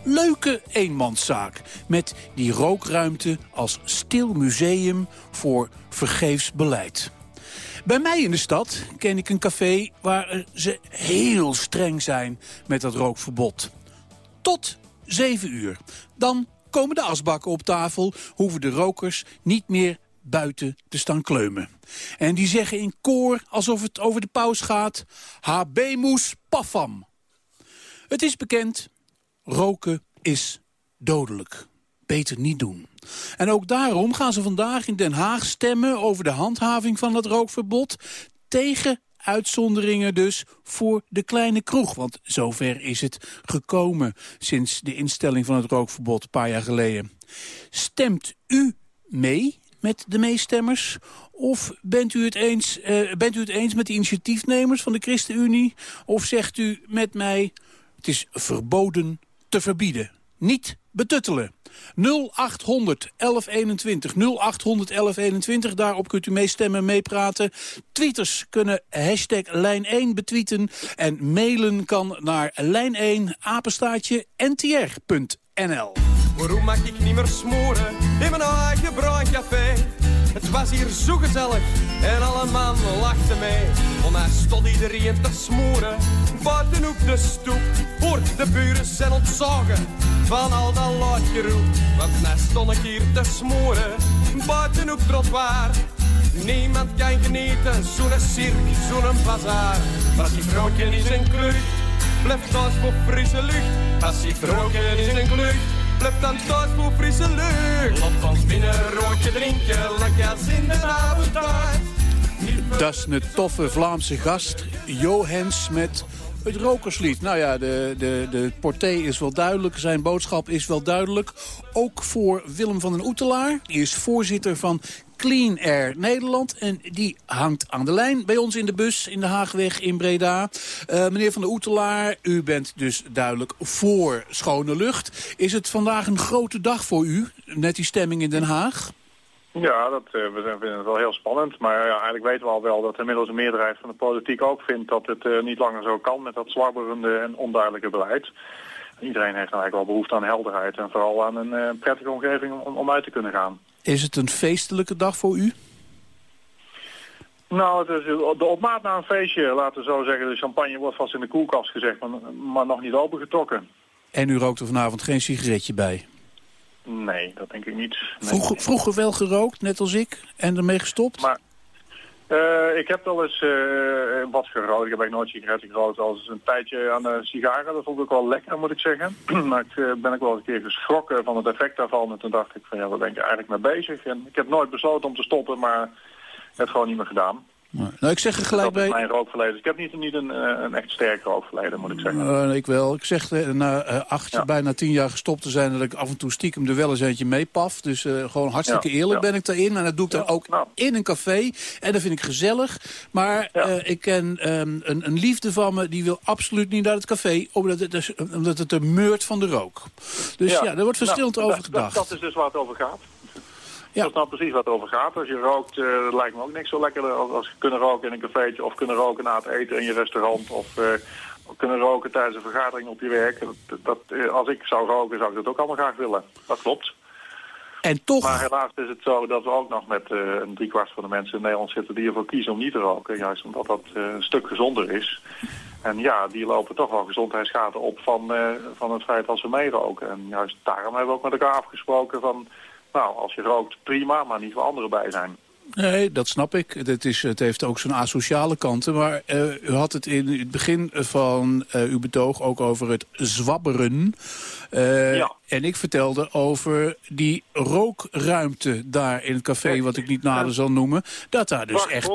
leuke eenmanszaak. Met die rookruimte als stil museum voor vergeefs beleid. Bij mij in de stad ken ik een café waar ze heel streng zijn met dat rookverbod. Tot 7 uur. Dan komen de asbakken op tafel, hoeven de rokers niet meer buiten te staan kleumen. En die zeggen in koor, alsof het over de paus gaat... Habemus pafam. Het is bekend, roken is dodelijk. Beter niet doen. En ook daarom gaan ze vandaag in Den Haag stemmen over de handhaving van het rookverbod... tegen uitzonderingen dus voor de kleine kroeg. Want zover is het gekomen sinds de instelling van het rookverbod een paar jaar geleden. Stemt u mee met de meestemmers? Of bent u het eens, uh, bent u het eens met de initiatiefnemers van de ChristenUnie? Of zegt u met mij, het is verboden te verbieden. Niet betuttelen. 0800 1121. 0800 1121. Daarop kunt u meestemmen, meepraten. Tweeters kunnen hashtag lijn1 betweeten. En mailen kan naar lijn1 apenstaatje ntr.nl. Waarom mag ik niet meer smoren in mijn eigen bruin café? Het was hier zo gezellig en alle mannen lachten mee. Mij stond iedereen te smoren, buiten op de stoep. Voor de buren zijn ontzagen van al dat luidgeroep. Want mij stond ik hier te smoren, buiten op trottoir. Niemand kan genieten, zo'n cirk, zo'n bazaar. Als die vrouwtje is een klucht, blijft thuis voor frisse lucht. Als die vrouwtje is een klucht Blijf dan thuis voor frisse lucht. Laat ons binnen roodje drinken, lekker in de avondtijd. Dat is een toffe Vlaamse gast, Johans met het rokerslied. Nou ja, de, de, de porté is wel duidelijk, zijn boodschap is wel duidelijk. Ook voor Willem van den Oetelaar, die is voorzitter van Clean Air Nederland. En die hangt aan de lijn bij ons in de bus in de Haagweg in Breda. Uh, meneer Van der Oetelaar, u bent dus duidelijk voor schone lucht. Is het vandaag een grote dag voor u, net die stemming in Den Haag? Ja, dat, uh, we vinden het wel heel spannend. Maar ja, eigenlijk weten we al wel dat inmiddels een meerderheid van de politiek ook vindt dat het uh, niet langer zo kan met dat zwabberende en onduidelijke beleid. Iedereen heeft nou eigenlijk wel behoefte aan helderheid en vooral aan een uh, prettige omgeving om, om uit te kunnen gaan. Is het een feestelijke dag voor u? Nou, het is de opmaat naar een feestje, laten we zo zeggen. De champagne wordt vast in de koelkast gezegd, maar, maar nog niet opengetrokken. En u rookt er vanavond geen sigaretje bij? Nee, dat denk ik niet. Nee. Vroeger, vroeger wel gerookt, net als ik, en ermee gestopt? Maar uh, ik heb wel eens uh, wat gerookt. Ik heb eigenlijk nooit sigaretten gerookt. Als een tijdje aan de sigaren. Dat vond ik wel lekker, moet ik zeggen. maar ik ben ook wel eens een keer geschrokken van het effect daarvan. En toen dacht ik van ja, wat ben ik eigenlijk mee bezig? En ik heb nooit besloten om te stoppen, maar ik het gewoon niet meer gedaan. Nou, ik zeg er gelijk dat is bij... mijn rookverleden. Ik heb niet, niet een, een echt sterk rookverleden, moet ik zeggen. Uh, ik wel. Ik zeg uh, na uh, acht, ja. bijna tien jaar gestopt te zijn... dat ik af en toe stiekem er wel eens eentje mee paf. Dus gewoon hartstikke ja. eerlijk ja. ben ik daarin. En dat doe ik dan ook nou. in een café. En dat vind ik gezellig. Maar ik ken um, een, een, liefde van me... die wil absoluut niet naar het café... omdat het, dus, omdat het er meurt van de rook. Dus ja, daar wordt verschillend nou, over gedacht. Dat, dat is dus waar het over gaat. Ja. Dat is nou precies wat het over gaat. Als je rookt, uh, dat lijkt me ook niks zo lekkerder als, kunnen roken in een cafeetje of kunnen roken na het eten in je restaurant of uh, kunnen roken tijdens een vergadering op je werk. Dat, dat, uh, als ik zou roken, zou ik dat ook allemaal graag willen. Dat klopt. En toch... Maar helaas is het zo dat we ook nog met een driekwart van de mensen in Nederland zitten die ervoor kiezen om niet te roken. Juist omdat dat een stuk gezonder is. En ja, die lopen toch wel gezondheidsschade op van, van het feit dat ze meeroken. En juist daarom hebben we ook met elkaar afgesproken van... Nou, als je rookt, prima, maar niet voor anderen bij zijn. Nee, dat snap ik. Het, is, het heeft ook zijn asociale kanten. Maar uh, u had het in het begin van uh, uw betoog ook over het zwabberen. Uh, ja. En ik vertelde over die rookruimte daar in het café, wat ik niet nader zal noemen. Dat daar dus echt,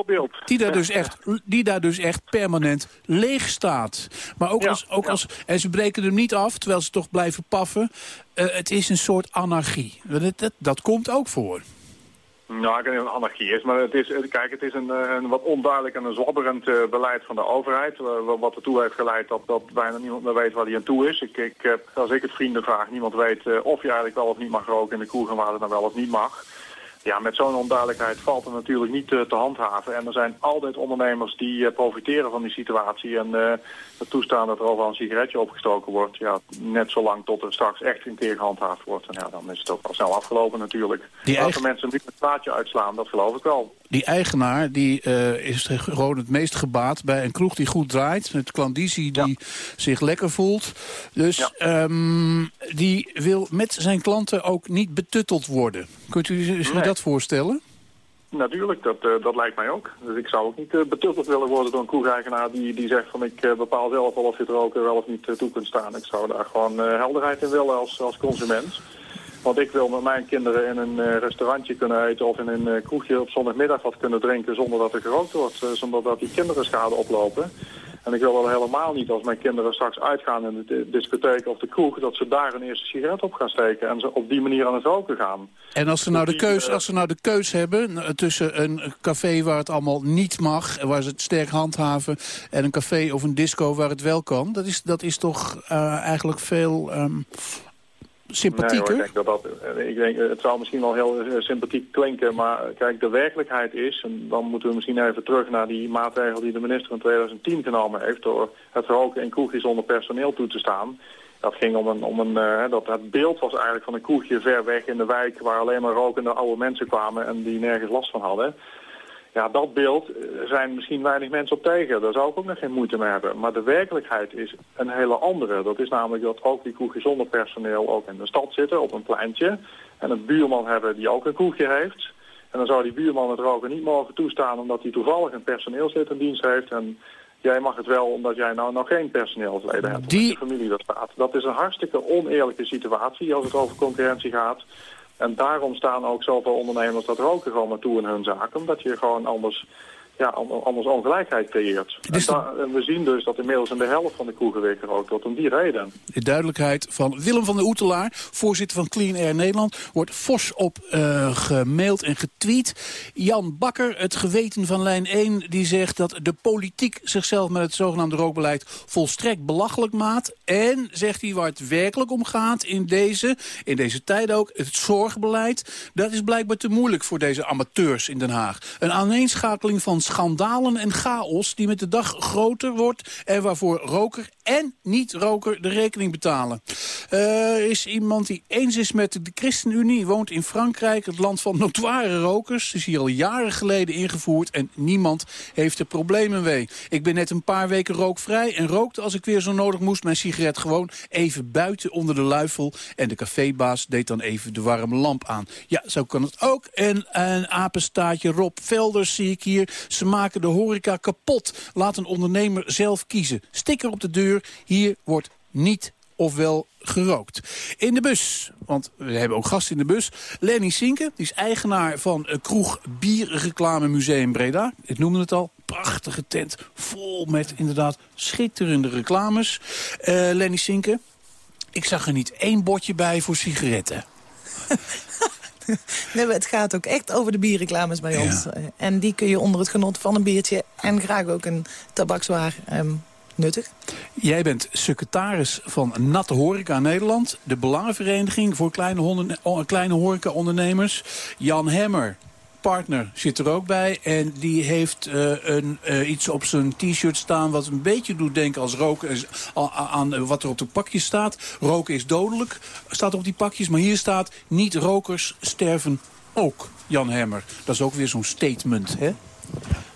die daar dus echt, die daar dus echt permanent leeg staat. Maar ook, ja. als, ook als, en ze breken hem niet af, terwijl ze toch blijven paffen. het is een soort anarchie. Dat, dat, dat komt ook voor. Nou, ik weet niet of het anarchie is, maar het is, kijk, het is een, een wat onduidelijk en een zwabberend uh, beleid van de overheid. Uh, wat ertoe heeft geleid dat, dat bijna niemand meer weet waar hij aan toe is. Ik, ik als ik het vrienden vraag, niemand weet of je eigenlijk wel of niet mag roken in de kroeg en waar het nou wel of niet mag. Ja, met zo'n onduidelijkheid valt het natuurlijk niet uh, te handhaven. En er zijn altijd ondernemers die uh, profiteren van die situatie. En het toestaan dat er overal een sigaretje opgestoken wordt. Ja, net zolang tot er straks echt een keer gehandhaafd wordt. En ja, dan is het ook al snel afgelopen natuurlijk. Die eigen... Als mensen nu het plaatje uitslaan, dat geloof ik wel. Die eigenaar die, is gewoon het meest gebaat bij een kroeg die goed draait. Met klandizie die ja. zich lekker voelt. Dus ja. um, die wil met zijn klanten ook niet betutteld worden. Kunt u zich nee. dat voorstellen? Natuurlijk, dat, uh, dat lijkt mij ook. Dus ik zou ook niet uh, betutteld willen worden door een kroegeigenaar die, die zegt van ik uh, bepaal zelf wel of je het roken wel of niet toe kunt staan. Ik zou daar gewoon helderheid in willen als, als consument. Want ik wil met mijn kinderen in een restaurantje kunnen eten of in een kroegje op zondagmiddag wat kunnen drinken zonder dat er gerookt wordt. zonder dat die kinderen schade oplopen. En ik wil wel helemaal niet als mijn kinderen straks uitgaan in de discotheek of de kroeg... dat ze daar een eerste sigaret op gaan steken en ze op die manier aan het roken gaan. En als ze nou de keus, als ze nou de keus hebben tussen een café waar het allemaal niet mag... en waar ze het sterk handhaven... en een café of een disco waar het wel kan... dat is, dat is toch uh, eigenlijk veel... Um, sympathieker? Nee, hoor, ik denk dat dat, ik denk, het zou misschien wel heel uh, sympathiek klinken, maar kijk, de werkelijkheid is, en dan moeten we misschien even terug naar die maatregel die de minister in 2010 genomen heeft, door het roken in kroegjes zonder personeel toe te staan. Dat ging om een, om een uh, dat het beeld was eigenlijk van een kroegje ver weg in de wijk waar alleen maar rokende oude mensen kwamen en die nergens last van hadden. Ja, dat beeld zijn misschien weinig mensen op tegen. Daar zou ik ook nog geen moeite mee hebben. Maar de werkelijkheid is een hele andere. Dat is namelijk dat ook die kroegjes zonder personeel ook in de stad zitten, op een pleintje. En een buurman hebben die ook een kroegje heeft. En dan zou die buurman het roken niet mogen toestaan omdat hij toevallig een personeel zit in dienst heeft. En jij mag het wel omdat jij nou nog geen personeelsleden hebt. Die... De familie dat staat. Dat is een hartstikke oneerlijke situatie als het over concurrentie gaat. En daarom staan ook zoveel ondernemers dat roken gewoon naartoe in hun zaak. Omdat je gewoon anders ja, anders ongelijkheid creëert. Dus en, da- en we zien dus dat inmiddels in de helft van de kroegen weer gerookt wordt om die reden. De duidelijkheid van Willem van der Oetelaar, voorzitter van Clean Air Nederland, wordt fors op eh, gemaild en getweet. Jan Bakker, het geweten van lijn 1, die zegt dat de politiek zichzelf met het zogenaamde rookbeleid volstrekt belachelijk maakt. En, zegt hij, waar het werkelijk om gaat in deze, in deze tijd ook, het zorgbeleid, dat is blijkbaar te moeilijk voor deze amateurs in Den Haag. Een aaneenschakeling van schandalen en chaos die met de dag groter wordt en waarvoor roker en niet-roker de rekening betalen. Eh, is iemand die eens is met de ChristenUnie, woont in Frankrijk, het land van notoire rokers. is hier al jaren geleden ingevoerd en niemand heeft er problemen mee. Ik ben net een paar weken rookvrij en rookte als ik weer zo nodig moest mijn sigaret gewoon even buiten onder de luifel. En de cafébaas deed dan even de warme lamp aan. Ja, zo kan het ook. En een apenstaatje Rob Velders zie ik hier. Ze maken de horeca kapot. Laat een ondernemer zelf kiezen. Sticker op de deur. Hier wordt niet ofwel gerookt. In de bus, want we hebben ook gasten in de bus. Lenny Sinke, die is eigenaar van kroeg Bierreclame Museum Breda. Ik noemde het al, prachtige tent, vol met inderdaad schitterende reclames. Eh, Lenny Sinke, ik zag er niet één bordje bij voor sigaretten. Nee, maar het gaat ook echt over de bierreclames bij ons. Eh, En die kun je onder het genot van een biertje en graag ook een tabakswaar ehm, nuttig. Jij bent secretaris van Natte Horeca Nederland. De Belangenvereniging voor kleine, honden, oh, kleine horeca-ondernemers. Jan Hemmer, partner, zit er ook bij. En die heeft eh, een, eh, iets op zijn t-shirt staan... wat een beetje doet denken als roken aan wat er op de pakjes staat. Roken is dodelijk, staat op die pakjes. Maar hier staat, niet-rokers sterven ook, Jan Hemmer. Dat is ook weer zo'n statement, hè?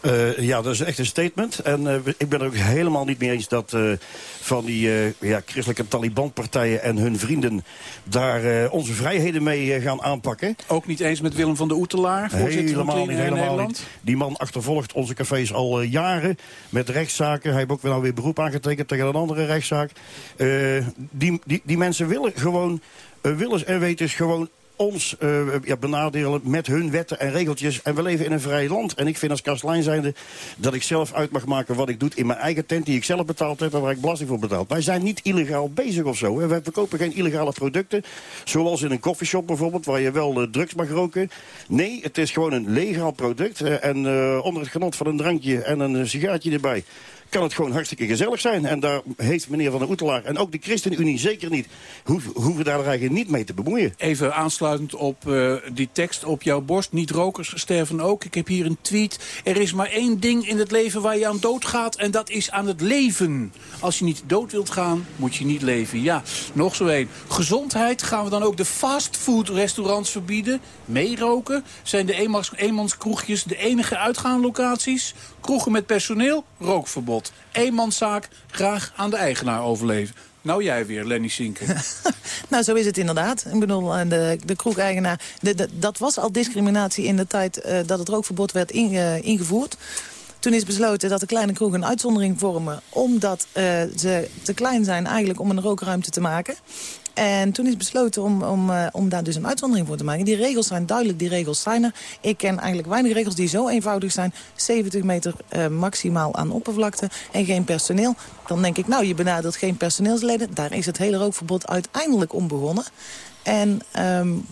Eh, ja, dat is echt een statement. En eh, ik ben er ook helemaal niet mee eens dat eh, van die ja, christelijke Taliban-partijen en hun vrienden daar onze vrijheden mee gaan aanpakken. Ook niet eens met Willem van der Oetelaar, voorzitter van Helemaal niet, helemaal. Die man achtervolgt onze cafés al jaren met rechtszaken. Hij heeft ook wel weer beroep aangetekend tegen een andere rechtszaak. Die, die, die mensen willen gewoon, willens en wetens gewoon ons uh, ja, benadelen met hun wetten en regeltjes. En we leven in een vrij land. En ik vind als kastelein zijnde dat ik zelf uit mag maken wat ik doe in mijn eigen tent... die ik zelf betaald heb en waar ik belasting voor betaal. Wij zijn niet illegaal bezig of zo. Wij verkopen geen illegale producten. Zoals in een koffieshop bijvoorbeeld, waar je wel uh, drugs mag roken. Nee, het is gewoon een legaal product. En uh, onder het genot van een drankje en een sigaartje erbij kan het gewoon hartstikke gezellig zijn. En daar heeft meneer Van der Oetelaar en ook de ChristenUnie zeker niet... hoeven, hoeven daar eigenlijk niet mee te bemoeien. Even aansluitend op uh, die tekst op jouw borst. Niet-rokers sterven ook. Ik heb hier een tweet. Er is maar één ding in het leven waar je aan doodgaat... en dat is aan het leven. Als je niet dood wilt gaan, moet je niet leven. Ja, nog zo één. Gezondheid. Gaan we dan ook de fastfood-restaurants verbieden? Meeroken? Zijn de eenmans, eenmanskroegjes de enige uitgaanlocaties? Kroegen met personeel? Rookverbod. Eenmanszaak? Graag aan de eigenaar overleven. Nou jij weer, Lenny Sinken. nou, zo is het inderdaad. Ik bedoel, de, de kroegeigenaar... De, de, dat was al discriminatie in de tijd uh, dat het rookverbod werd inge, ingevoerd. Toen is besloten dat de kleine kroegen een uitzondering vormen... omdat ze te klein zijn eigenlijk om een rookruimte te maken. En toen is besloten om, om, uh, om daar dus een uitzondering voor te maken. Die regels zijn duidelijk, die regels zijn er. Ik ken eigenlijk weinig regels die zo eenvoudig zijn. 70 meter uh, maximaal aan oppervlakte en geen personeel. Dan denk ik, nou, je benadert geen personeelsleden. Daar is het hele rookverbod uiteindelijk om begonnen. En um,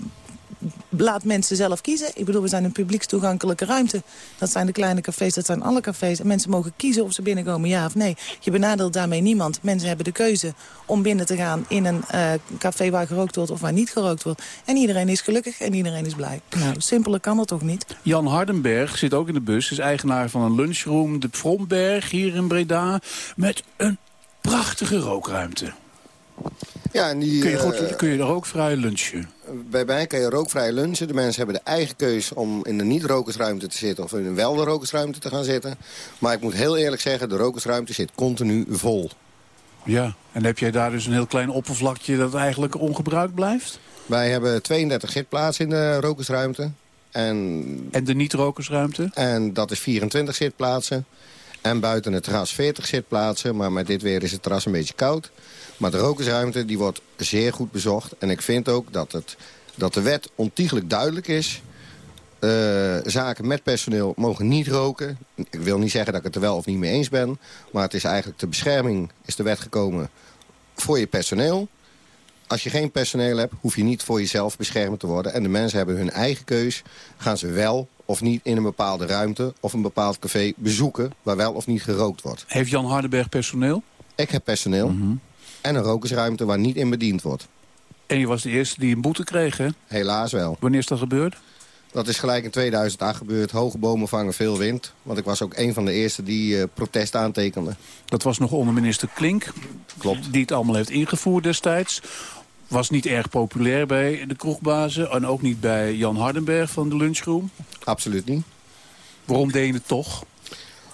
laat mensen zelf kiezen. Ik bedoel, we zijn een publiekstoegankelijke ruimte. Dat zijn de kleine cafés, dat zijn alle cafés. En mensen mogen kiezen of ze binnenkomen, ja of nee. Je benadeelt daarmee niemand. Mensen hebben de keuze om binnen te gaan in een uh, café waar gerookt wordt of waar niet gerookt wordt. En iedereen is gelukkig en iedereen is blij. Nou, simpeler kan het toch niet? Jan Hardenberg zit ook in de bus. Is eigenaar van een lunchroom, de Fromberg, hier in Breda. Met een prachtige rookruimte. Ja, en die, kun, je goed, uh, kun je rookvrij lunchen? Bij mij kan je rookvrij lunchen. De mensen hebben de eigen keus om in de niet-rokersruimte te zitten... of in een wel de rokersruimte te gaan zitten. Maar ik moet heel eerlijk zeggen, de rokersruimte zit continu vol. Ja, en heb jij daar dus een heel klein oppervlakje dat eigenlijk ongebruikt blijft? Wij hebben 32 zitplaatsen in de rokersruimte. En, en de niet-rokersruimte? En dat is 24 zitplaatsen. En buiten het terras 40 zitplaatsen. Maar met dit weer is het terras een beetje koud. Maar de rokersruimte die wordt zeer goed bezocht. En ik vind ook dat, het, dat de wet ontiegelijk duidelijk is. eh, zaken met personeel mogen niet roken. Ik wil niet zeggen dat ik het er wel of niet mee eens ben. Maar het is eigenlijk de bescherming is de wet gekomen voor je personeel. Als je geen personeel hebt, hoef je niet voor jezelf beschermd te worden. En de mensen hebben hun eigen keus. Gaan ze wel of niet in een bepaalde ruimte of een bepaald café bezoeken... waar wel of niet gerookt wordt. Heeft Jan Hardenberg personeel? Ik heb personeel. En een rokersruimte waar niet in bediend wordt. En je was de eerste die een boete kreeg, hè? Helaas wel. Wanneer is dat gebeurd? Dat is gelijk in 2008 gebeurd. Hoge bomen vangen veel wind. Want ik was ook een van de eerste die eh, protest aantekende. Dat was nog onder minister Klink. Klopt. Die het allemaal heeft ingevoerd destijds. Was niet erg populair bij de kroegbazen. En ook niet bij Jan Hardenberg van de lunchroom. Absoluut niet. Waarom deed je het toch?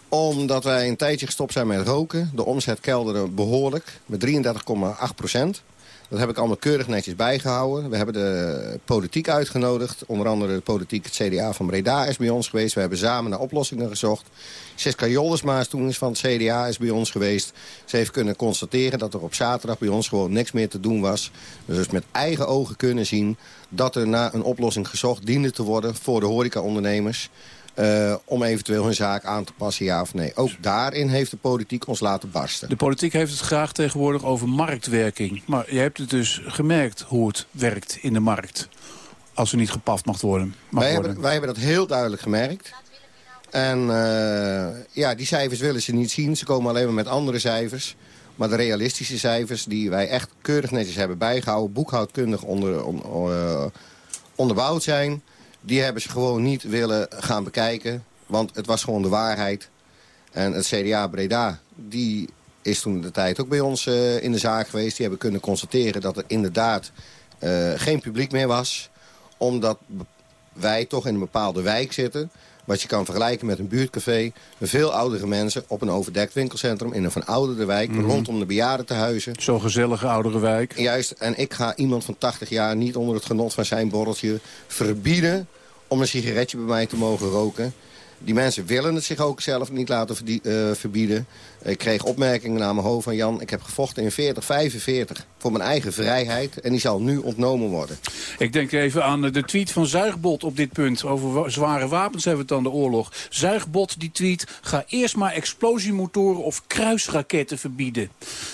Omdat wij een tijdje gestopt zijn met roken. De omzet kelderde behoorlijk. Met 33,8 procent. Dat heb ik allemaal keurig netjes bijgehouden. We hebben de politiek uitgenodigd. Onder andere de politiek, het CDA van Breda is bij ons geweest. We hebben samen naar oplossingen gezocht. Siska Jollersma is toen van het CDA is bij ons geweest. Ze heeft kunnen constateren dat er op zaterdag bij ons gewoon niks meer te doen was. Dus met eigen ogen kunnen zien dat er naar een oplossing gezocht diende te worden voor de horecaondernemers. Uh, om eventueel hun zaak aan te passen, ja of nee. Ook daarin heeft de politiek ons laten barsten. De politiek heeft het graag tegenwoordig over marktwerking. Maar je hebt het dus gemerkt hoe het werkt in de markt. Als er niet gepaft mag worden. Mag wij, worden. Hebben, wij hebben dat heel duidelijk gemerkt. En uh, ja, die cijfers willen ze niet zien. Ze komen alleen maar met andere cijfers. Maar de realistische cijfers die wij echt keurig netjes hebben bijgehouden... boekhoudkundig onder, on, uh, onderbouwd zijn die hebben ze gewoon niet willen gaan bekijken. Want het was gewoon de waarheid. En het CDA Breda, die is toen de tijd ook bij ons uh, in de zaak geweest. Die hebben kunnen constateren dat er inderdaad uh, geen publiek meer was. Omdat wij toch in een bepaalde wijk zitten... wat je kan vergelijken met een buurtcafé... met veel oudere mensen op een overdekt winkelcentrum... in een verouderde wijk, mm -hmm. rondom de bejaardentehuizen. Zo'n gezellige oudere wijk. Juist, en ik ga iemand van 80 jaar niet onder het genot van zijn borreltje verbieden om een sigaretje bij mij te mogen roken. Die mensen willen het zich ook zelf niet laten uh, verbieden. Ik kreeg opmerkingen naar mijn hoofd van Jan... ik heb gevochten in 40, 45 voor mijn eigen vrijheid... en die zal nu ontnomen worden. Ik denk even aan de tweet van Zuigbot op dit punt. Over zware wapens hebben we het dan de oorlog. Zuigbot die tweet... ga eerst maar explosiemotoren of kruisraketten verbieden.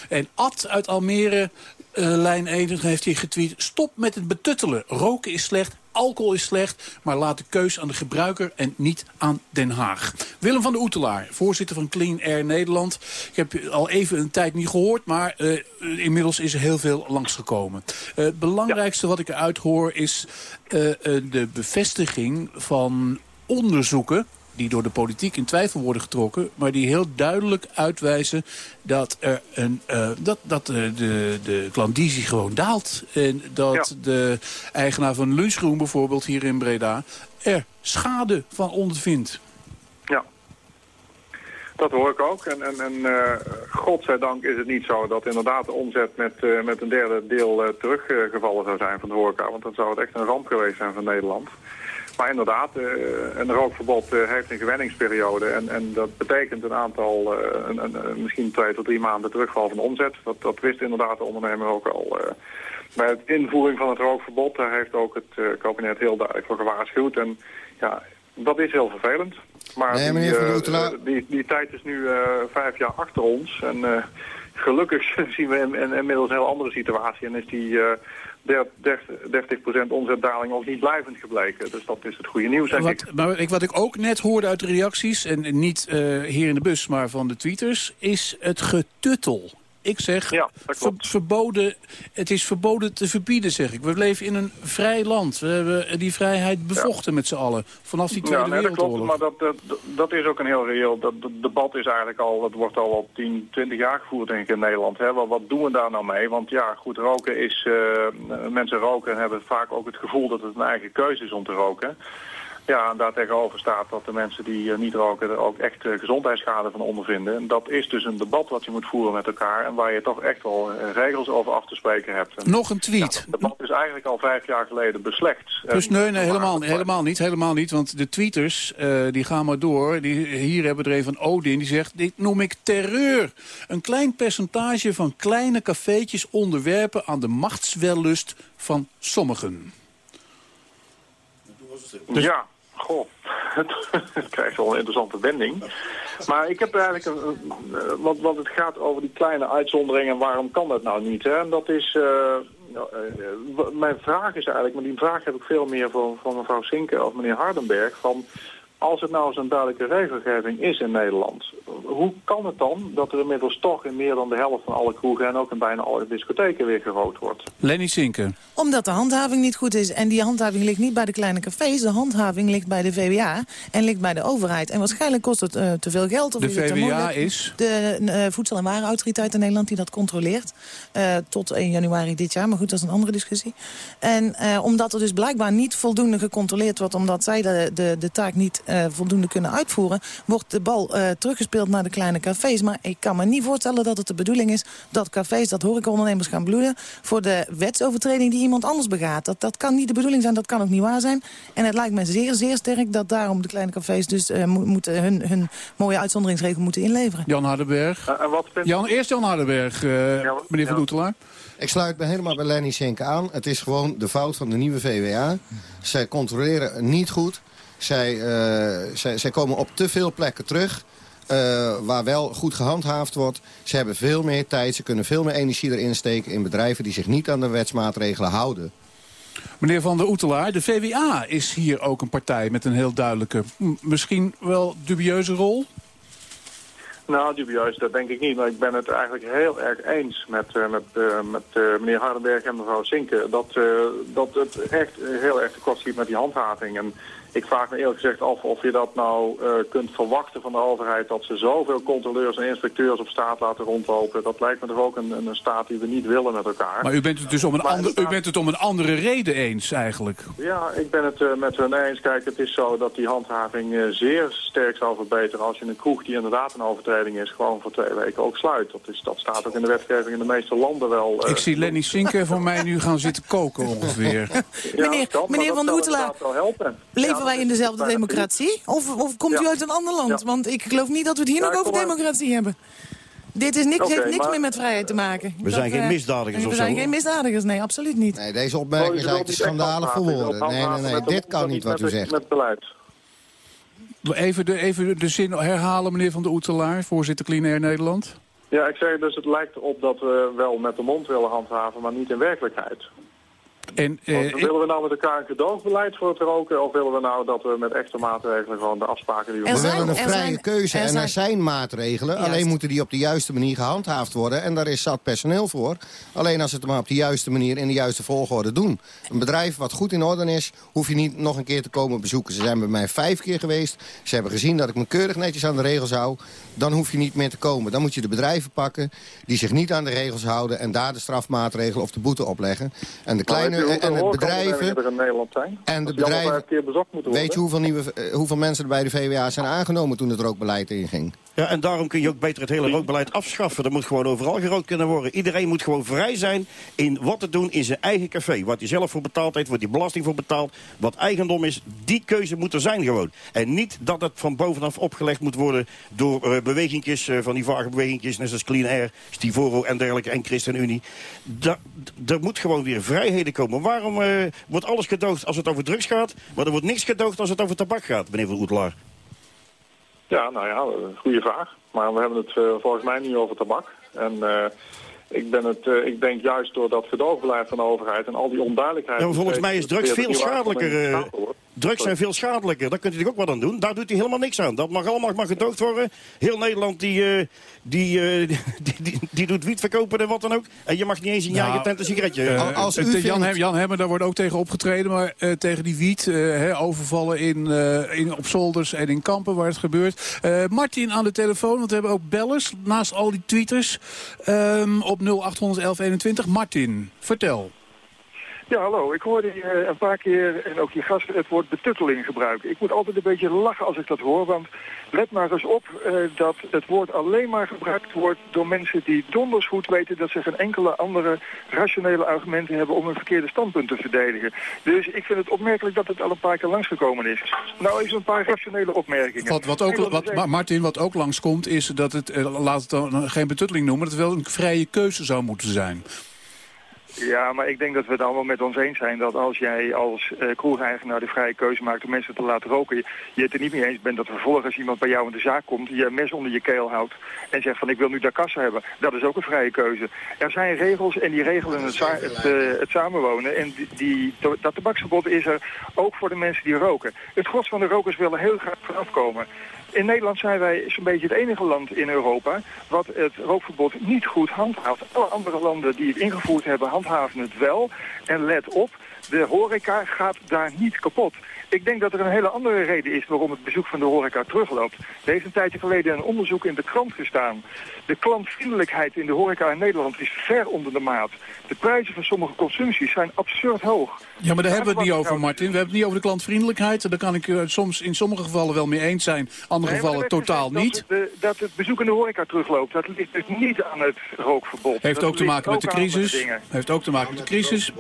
En Ad uit Almere... Uh, lijn 1 heeft hij getweet... stop met het betuttelen. Roken is slecht, alcohol is slecht, maar laat de keus aan de gebruiker en niet aan Den Haag. Willem van der Oetelaar, voorzitter van Clean Air Nederland. Ik heb al even een tijd niet gehoord, maar uh, inmiddels is er heel veel langsgekomen. Uh, het belangrijkste wat ik eruit hoor is de bevestiging van onderzoeken die door de politiek in twijfel worden getrokken... maar die heel duidelijk uitwijzen dat, er een, uh, dat, dat uh, de, de klandizie gewoon daalt. En dat ja. de eigenaar van Lunchroom bijvoorbeeld hier in Breda... er schade van ondervindt. Ja, dat hoor ik ook. En, en, en uh, godzijdank is het niet zo dat inderdaad de omzet met, uh, met een derde deel teruggevallen zou zijn van de horeca. Want dan zou het echt een ramp geweest zijn van Nederland. Maar inderdaad, uh, een rookverbod uh, heeft een gewenningsperiode. En, en dat betekent een aantal, uh, een, een, misschien twee tot drie maanden terugval van de omzet. Dat, dat wist inderdaad de ondernemer ook al. bij de invoering van het rookverbod, daar heeft ook het kabinet heel duidelijk voor gewaarschuwd. En ja, dat is heel vervelend. Maar nee, die, die, die, tijd is nu vijf jaar achter ons. En gelukkig zien we in, in, inmiddels een heel andere situatie. En is die 30% omzetdaling ook niet blijvend gebleken. Dus dat is het goede nieuws, denk wat, ik. Maar wat ik ook net hoorde uit de reacties, en niet uh, hier in de bus, maar van de tweeters, is het getuttel. Ik zeg, ja, ver, verboden, het is verboden te verbieden, zeg ik. We leven in een vrij land. We hebben die vrijheid bevochten ja. met z'n allen. Vanaf die Tweede ja, nee, Wereldoorlog. Dat klopt, maar dat, dat, dat is ook een heel reëel... Dat, dat, debat is eigenlijk al, dat wordt al op 10, 20 jaar gevoerd denk ik in Nederland. Hè. Wat, wat doen we daar nou mee? Want ja, goed, roken is... Uh, mensen roken en hebben vaak ook het gevoel dat het een eigen keuze is om te roken. Ja, en daar tegenover staat dat de mensen die uh, niet roken er ook echt uh, gezondheidsschade van ondervinden. En dat is dus een debat wat je moet voeren met elkaar en waar je toch echt wel uh, regels over af te spreken hebt. En, Nog een tweet. Ja, het debat is eigenlijk al vijf jaar geleden beslecht. Dus nee, nee helemaal, helemaal niet, helemaal niet. Want de tweeters, die gaan maar door. Die, hier hebben we er een van Odin, die zegt, dit noem ik terreur. Een klein percentage van kleine cafeetjes onderwerpen aan de machtswellust van sommigen. Dus, ja. Goh, het krijgt wel een interessante wending. Maar ik heb eigenlijk een, eh, want, want het gaat over die kleine uitzonderingen. Waarom kan dat nou niet? Hè? En dat is, eh, eh, w- mijn vraag is eigenlijk, maar die vraag heb ik veel meer van, van mevrouw Sinke of meneer Hardenberg. Van, als het nou zo'n duidelijke regelgeving is in Nederland, hoe kan het dan dat er inmiddels toch in meer dan de helft van alle kroegen en ook in bijna alle discotheken weer gerookt wordt? Lenny Sinker. Omdat de handhaving niet goed is. En die handhaving ligt niet bij de kleine cafés. De handhaving ligt bij de VWA en ligt bij de overheid. En waarschijnlijk kost het eh, te veel geld. Of De is het te VWA is? De eh, Voedsel- en Warenautoriteit in Nederland die dat controleert. eh, tot 1 januari dit jaar. Maar goed, dat is een andere discussie. En eh, omdat er dus blijkbaar niet voldoende gecontroleerd wordt... omdat zij de, de, de taak niet eh, voldoende kunnen uitvoeren... wordt de bal eh, teruggespeeld naar de kleine cafés. Maar ik kan me niet voorstellen dat het de bedoeling is... dat cafés, dat horecaondernemers gaan bloeden... voor de wetsovertreding die iemand anders begaat. Dat, dat kan niet de bedoeling zijn, dat kan ook niet waar zijn. En het lijkt me zeer, zeer sterk dat daarom de kleine cafés... dus eh, mo- moeten hun, hun mooie uitzonderingsregel moeten inleveren. Jan Hardenberg. en wat vindt Jan, eerst Jan Hardenberg, eh, meneer Van Oetelaar. Ik sluit me helemaal bij Lenny Sink aan. Het is gewoon de fout van de nieuwe VWA. Zij controleren niet goed. Zij, eh, zij, zij komen op te veel plekken terug... eh, waar wel goed gehandhaafd wordt. Ze hebben veel meer tijd, ze kunnen veel meer energie erin steken... in bedrijven die zich niet aan de wetsmaatregelen houden. Meneer Van der Oetelaar, de VWA is hier ook een partij met een heel duidelijke, misschien wel dubieuze rol. Nou, dubieus, dat denk ik niet. Maar ik ben het eigenlijk heel erg eens met, eh, met, eh, met meneer Hardenberg en mevrouw Sinke. Dat, eh, dat het echt heel erg tekort schiet met die handhaving. En ik vraag me eerlijk gezegd af of je dat nou eh, kunt verwachten van de overheid. Dat ze zoveel controleurs en inspecteurs op straat laten rondlopen. Dat lijkt me toch ook een, een staat die we niet willen met elkaar. Maar u bent het dus om een, ander, u bent het om een andere reden eens eigenlijk. Ja, ik ben het eh, met hun eens. Kijk, het is zo dat die handhaving eh, zeer sterk zou verbeteren als je een kroeg die inderdaad een overtreding is, gewoon voor twee weken ook sluit. Dat, is, dat staat ook in de wetgeving in de meeste landen wel. Ik zie Lenny Sinker voor mij nu gaan zitten koken ongeveer. ja, meneer dat kan, meneer dat Van Hoetelaar, inderdaad wel helpen. Leven wij in dezelfde democratie? Of, of komt u uit een ander land? Ja. Want ik geloof niet dat we het hier Ja, nog over democratie hebben. Dit is niks, heeft niks maar- meer met vrijheid te maken. We zijn geen eh, misdadigers We of zijn zo. geen misdadigers, nee, absoluut niet. Nee, deze opmerking is eigenlijk te schandalig voor woorden. Nee, nee, nee, dit kan niet wat u zegt. Met beleid. Even de, even de zin herhalen, meneer Van der Oetelaar, voorzitter Clean Air Nederland. Ja, ik zeg dus het lijkt erop dat we wel met de mond willen handhaven, maar niet in werkelijkheid. En, eh, Want willen we nou met elkaar een gedoogbeleid voor het roken... of willen we nou dat we met echte maatregelen gewoon de afspraken die we... We willen een vrije keuze en er zijn maatregelen. Juist. Alleen moeten die op de juiste manier gehandhaafd worden. En daar is zat personeel voor. Alleen als ze het maar op de juiste manier in de juiste volgorde doen. Een bedrijf wat goed in orde is, hoef je niet nog een keer te komen bezoeken. Ze zijn bij mij vijf keer geweest. Ze hebben gezien dat ik me keurig netjes aan de regels hou. Dan hoef je niet meer te komen. Dan moet je de bedrijven pakken die zich niet aan de regels houden... en daar de strafmaatregelen of de boete opleggen. En de kleine En de bedrijven... er in Nederland zijn? En de bedrijven... keer bezocht moeten worden? Weet je hoeveel, nieuwe, eh, hoeveel mensen er bij de VWA zijn aangenomen toen het rookbeleid inging? Ja, en daarom kun je ook beter het hele rookbeleid afschaffen. Er moet gewoon overal gerookt kunnen worden. Iedereen moet gewoon vrij zijn in wat te doen in zijn eigen café. Wat hij zelf voor betaald heeft, wat hij belasting voor betaalt. Wat eigendom is, die keuze moet er zijn gewoon. En niet dat het van bovenaf opgelegd moet worden door eh bewegingjes, eh, van die vage bewegingjes, net zoals Clean Air, Stivoro en dergelijke, en ChristenUnie. Da- d- Er moet gewoon weer vrijheden komen. Waarom eh, wordt alles gedoogd als het over drugs gaat, maar er wordt niks gedoogd als het over tabak gaat, meneer Van Oetelaar? Ja, nou ja, goede vraag. Maar we hebben het eh, volgens mij nu over tabak. En eh, ik, ben het, ik denk juist door dat gedoogbeleid van de overheid en al die onduidelijkheid... Ja, volgens mij is drugs veel schadelijker. Drugs zijn veel schadelijker. Daar kunt u natuurlijk ook wat aan doen. Daar doet hij helemaal niks aan. Dat mag allemaal maar gedoogd worden. Heel Nederland die, eh, die, eh, die, die, die doet wiet verkopen en wat dan ook. En je mag niet eens in je Nou, eigen tent een sigaretje. Eh, als eh, Jan, Hem- Jan Hemmer, daar wordt ook tegen opgetreden. Maar eh, tegen die wiet, eh, hè, overvallen in, eh, in, op zolders en in kampen waar het gebeurt. Eh, Martin aan de telefoon, want we hebben ook bellers naast al die tweeters. ehm, op 081121. Martin, vertel. Ja, hallo. Ik hoorde je een paar keer, en ook je gast, het woord betutteling gebruiken. Ik moet altijd een beetje lachen als ik dat hoor, want let maar eens op eh, dat het woord alleen maar gebruikt wordt door mensen die donders goed weten dat ze geen enkele andere rationele argumenten hebben om een verkeerde standpunt te verdedigen. Dus ik vind het opmerkelijk dat het al een paar keer langsgekomen is. Nou, even een paar rationele opmerkingen. Wat, wat ook, wat, Ma- Martin, wat ook langskomt is dat het, eh, laat het dan geen betutteling noemen, dat het wel een vrije keuze zou moeten zijn. Ja, maar ik denk dat we het allemaal met ons eens zijn dat als jij als uh, kroegeigenaar de vrije keuze maakt om mensen te laten roken, je, het er niet mee eens bent dat vervolgens iemand bij jou in de zaak komt, die je mes onder je keel houdt en zegt van ik wil nu daar kassa hebben. Dat is ook een vrije keuze. Er zijn regels en die regelen het, het, uh, het samenwonen en die, die, dat tabaksverbod is er ook voor de mensen die roken. Het gros van de rokers willen heel graag vanaf komen. In Nederland zijn wij zo'n beetje het enige land in Europa wat het rookverbod niet goed handhaaft. Alle andere landen die het ingevoerd hebben handhaven het wel. En let op, de horeca gaat daar niet kapot. Ik denk dat er een hele andere reden is waarom het bezoek van de horeca terugloopt. Er heeft een tijdje geleden een onderzoek in de krant gestaan. De klantvriendelijkheid in de horeca in Nederland is ver onder de maat. De prijzen van sommige consumpties zijn absurd hoog. Ja, maar daar hebben we het niet over, Martin. We hebben het niet over de klantvriendelijkheid. Daar kan ik uh, soms in sommige gevallen wel mee eens zijn. Andere nee, gevallen totaal niet. Dat, dat het bezoek in de horeca terugloopt, dat ligt dus niet aan het rookverbod. Heeft dat ook te maken met de crisis. Heeft ook te maken met de crisis.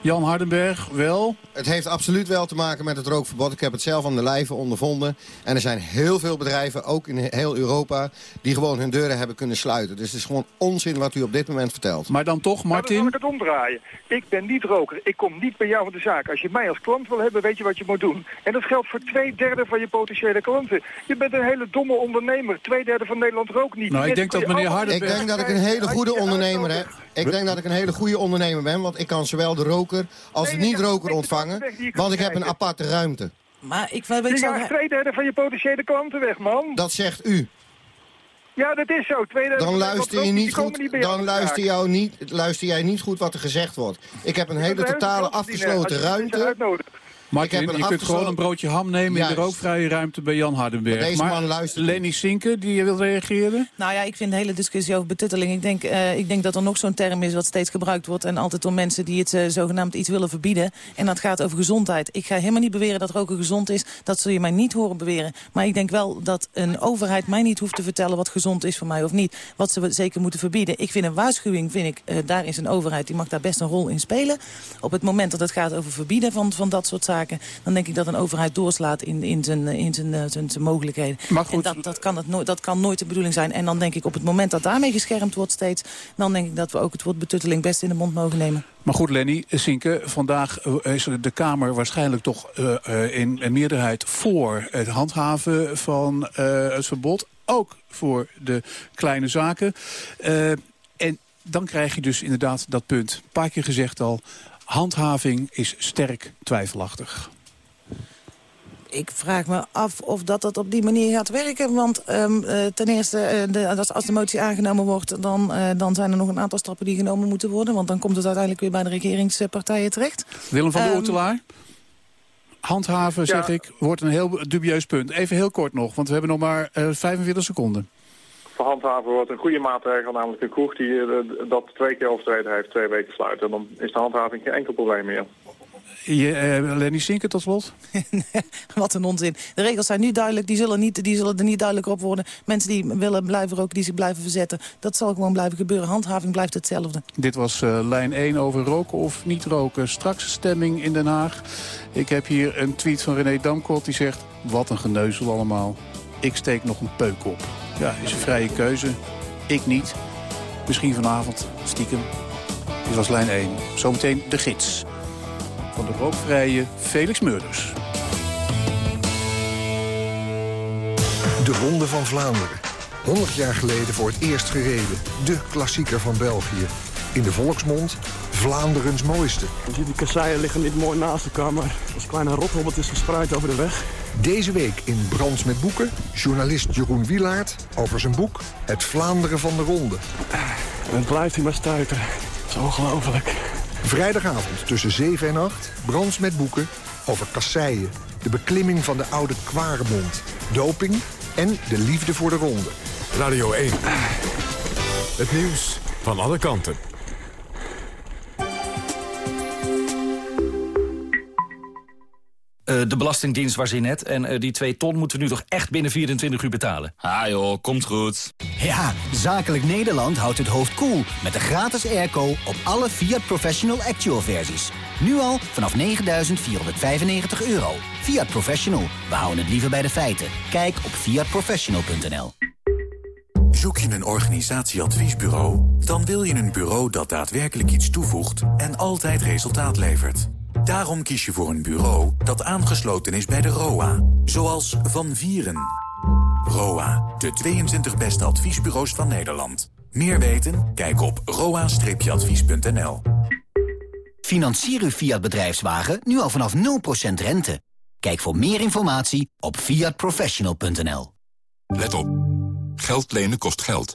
Jan Hardenberg, wel? Het heeft absoluut wel te maken met het rookverbod. Ik heb het zelf aan de lijve ondervonden. En er zijn heel veel bedrijven, ook in heel Europa... die gewoon hun deuren hebben kunnen sluiten. Dus het is gewoon onzin wat u op dit moment vertelt. Maar dan toch, Martin? Nou, dan ik het omdraaien. Ik ben niet roker. Ik kom niet bij jou in de zaak. Als je mij als klant wil hebben, weet je wat je moet doen. En dat geldt voor twee derde van je potentiële klanten. Je bent een hele domme ondernemer. Twee derde van Nederland rookt niet. Nou, ik denk dat meneer Hardenberg... Ik denk dat ik een hele goede ondernemer heb. Ik denk dat ik een hele goede ondernemer ben, want ik kan zowel de roker als de niet-roker ontvangen. Want ik heb een aparte ruimte. Maar ik weet je jaagt twee derde van je potentiële klanten weg, man. Dat zegt u. Ja, dat is zo. Twee derde dan luister je niet goed. Dan luister, jou niet, luister jij niet goed wat er gezegd wordt. Ik heb een hele totale afgesloten ruimte. Martin, je kunt gewoon een broodje ham nemen in de rookvrije ruimte bij Jan Hardenberg. Maar deze man luistert. Leni Sinke, die wil reageren? Nou ja, ik vind de hele discussie over betutteling. Ik denk, uh, ik denk dat er nog zo'n term is wat steeds gebruikt wordt. En altijd door mensen die het uh, zogenaamd iets willen verbieden. En dat gaat over gezondheid. Ik ga helemaal niet beweren dat roken gezond is. Dat zul je mij niet horen beweren. Maar ik denk wel dat een overheid mij niet hoeft te vertellen wat gezond is voor mij of niet. Wat ze zeker moeten verbieden. Ik vind een waarschuwing, vind ik, uh, daar is een overheid. Die mag daar best een rol in spelen. Op het moment dat het gaat over verbieden van, van dat soort zaken dan denk ik dat een overheid doorslaat in, in, zijn, in zijn, zijn, zijn mogelijkheden. Maar goed. En dat, dat, kan het nooit, dat kan nooit de bedoeling zijn. En dan denk ik op het moment dat daarmee geschermd wordt steeds... dan denk ik dat we ook het woord betutteling best in de mond mogen nemen. Maar goed, Lenny, Sinke, vandaag is de Kamer waarschijnlijk toch uh, in meerderheid... voor het handhaven van uh, het verbod. Ook voor de kleine zaken. Uh, en dan krijg je dus inderdaad dat punt. Een paar keer gezegd al, handhaving is sterk twijfelachtig ik vraag me af of dat, dat op die manier gaat werken. Want um, uh, ten eerste, uh, de, als de motie aangenomen wordt... Dan, uh, dan zijn er nog een aantal stappen die genomen moeten worden. Want dan komt het uiteindelijk weer bij de regeringspartijen terecht. Willem van um, de ehm, Oetelaar? Handhaven, ja. zeg ik, wordt een heel dubieus punt. Even heel kort nog, want we hebben nog maar 45 seconden. Handhaven wordt een goede maatregel, namelijk een kroeg die dat twee keer overtreden heeft, twee weken sluiten. Dan is de handhaving geen enkel probleem meer. Je, uh, Lenny Sinker tot slot? Wat een onzin. De regels zijn nu duidelijk, die zullen, niet, die zullen er niet duidelijker op worden. Mensen die willen blijven roken, die zich blijven verzetten. Dat zal gewoon blijven gebeuren. Handhaving blijft hetzelfde. Dit was uh, lijn 1 over roken of niet roken. Straks stemming in Den Haag. Ik heb hier een tweet van René Damkot die zegt... wat een geneuzel allemaal. Ik steek nog een peuk op. Ja, is een vrije keuze. Ik niet. Misschien vanavond, stiekem. Dit was lijn 1. Zometeen de gids van de rookvrije Felix Meurders. De Ronde van Vlaanderen. 100 jaar geleden voor het eerst gereden. De klassieker van België. In de volksmond Vlaanderens mooiste. Je ziet die kasseien liggen niet mooi naast elkaar, maar als kleine rothobbeltjes verspreid over de weg. Deze week in Brands met Boeken, journalist Jeroen Wielaert over zijn boek Het Vlaanderen van de Ronde. En het blijft hij maar stuiteren. Dat is ongelooflijk. Vrijdagavond tussen 7 en 8, Brands met boeken over kasseien, de beklimming van de oude Kwaremond, doping en de liefde voor de ronde. Radio 1. Het nieuws van alle kanten. Uh, de Belastingdienst was in net. En uh, die 2 ton moeten we nu toch echt binnen 24 uur betalen. Ah joh, komt goed. Ja, Zakelijk Nederland houdt het hoofd koel cool met de gratis airco op alle Fiat Professional Actual versies. Nu al vanaf 9.495 euro. Fiat Professional, we houden het liever bij de feiten. Kijk op fiatprofessional.nl. Zoek je een organisatieadviesbureau? Dan wil je een bureau dat daadwerkelijk iets toevoegt en altijd resultaat levert. Daarom kies je voor een bureau dat aangesloten is bij de ROA. Zoals Van Vieren. ROA, de 22 beste adviesbureaus van Nederland. Meer weten? Kijk op roa-advies.nl. Financier uw Fiat bedrijfswagen nu al vanaf 0% rente. Kijk voor meer informatie op fiatprofessional.nl. Let op. Geld lenen kost geld.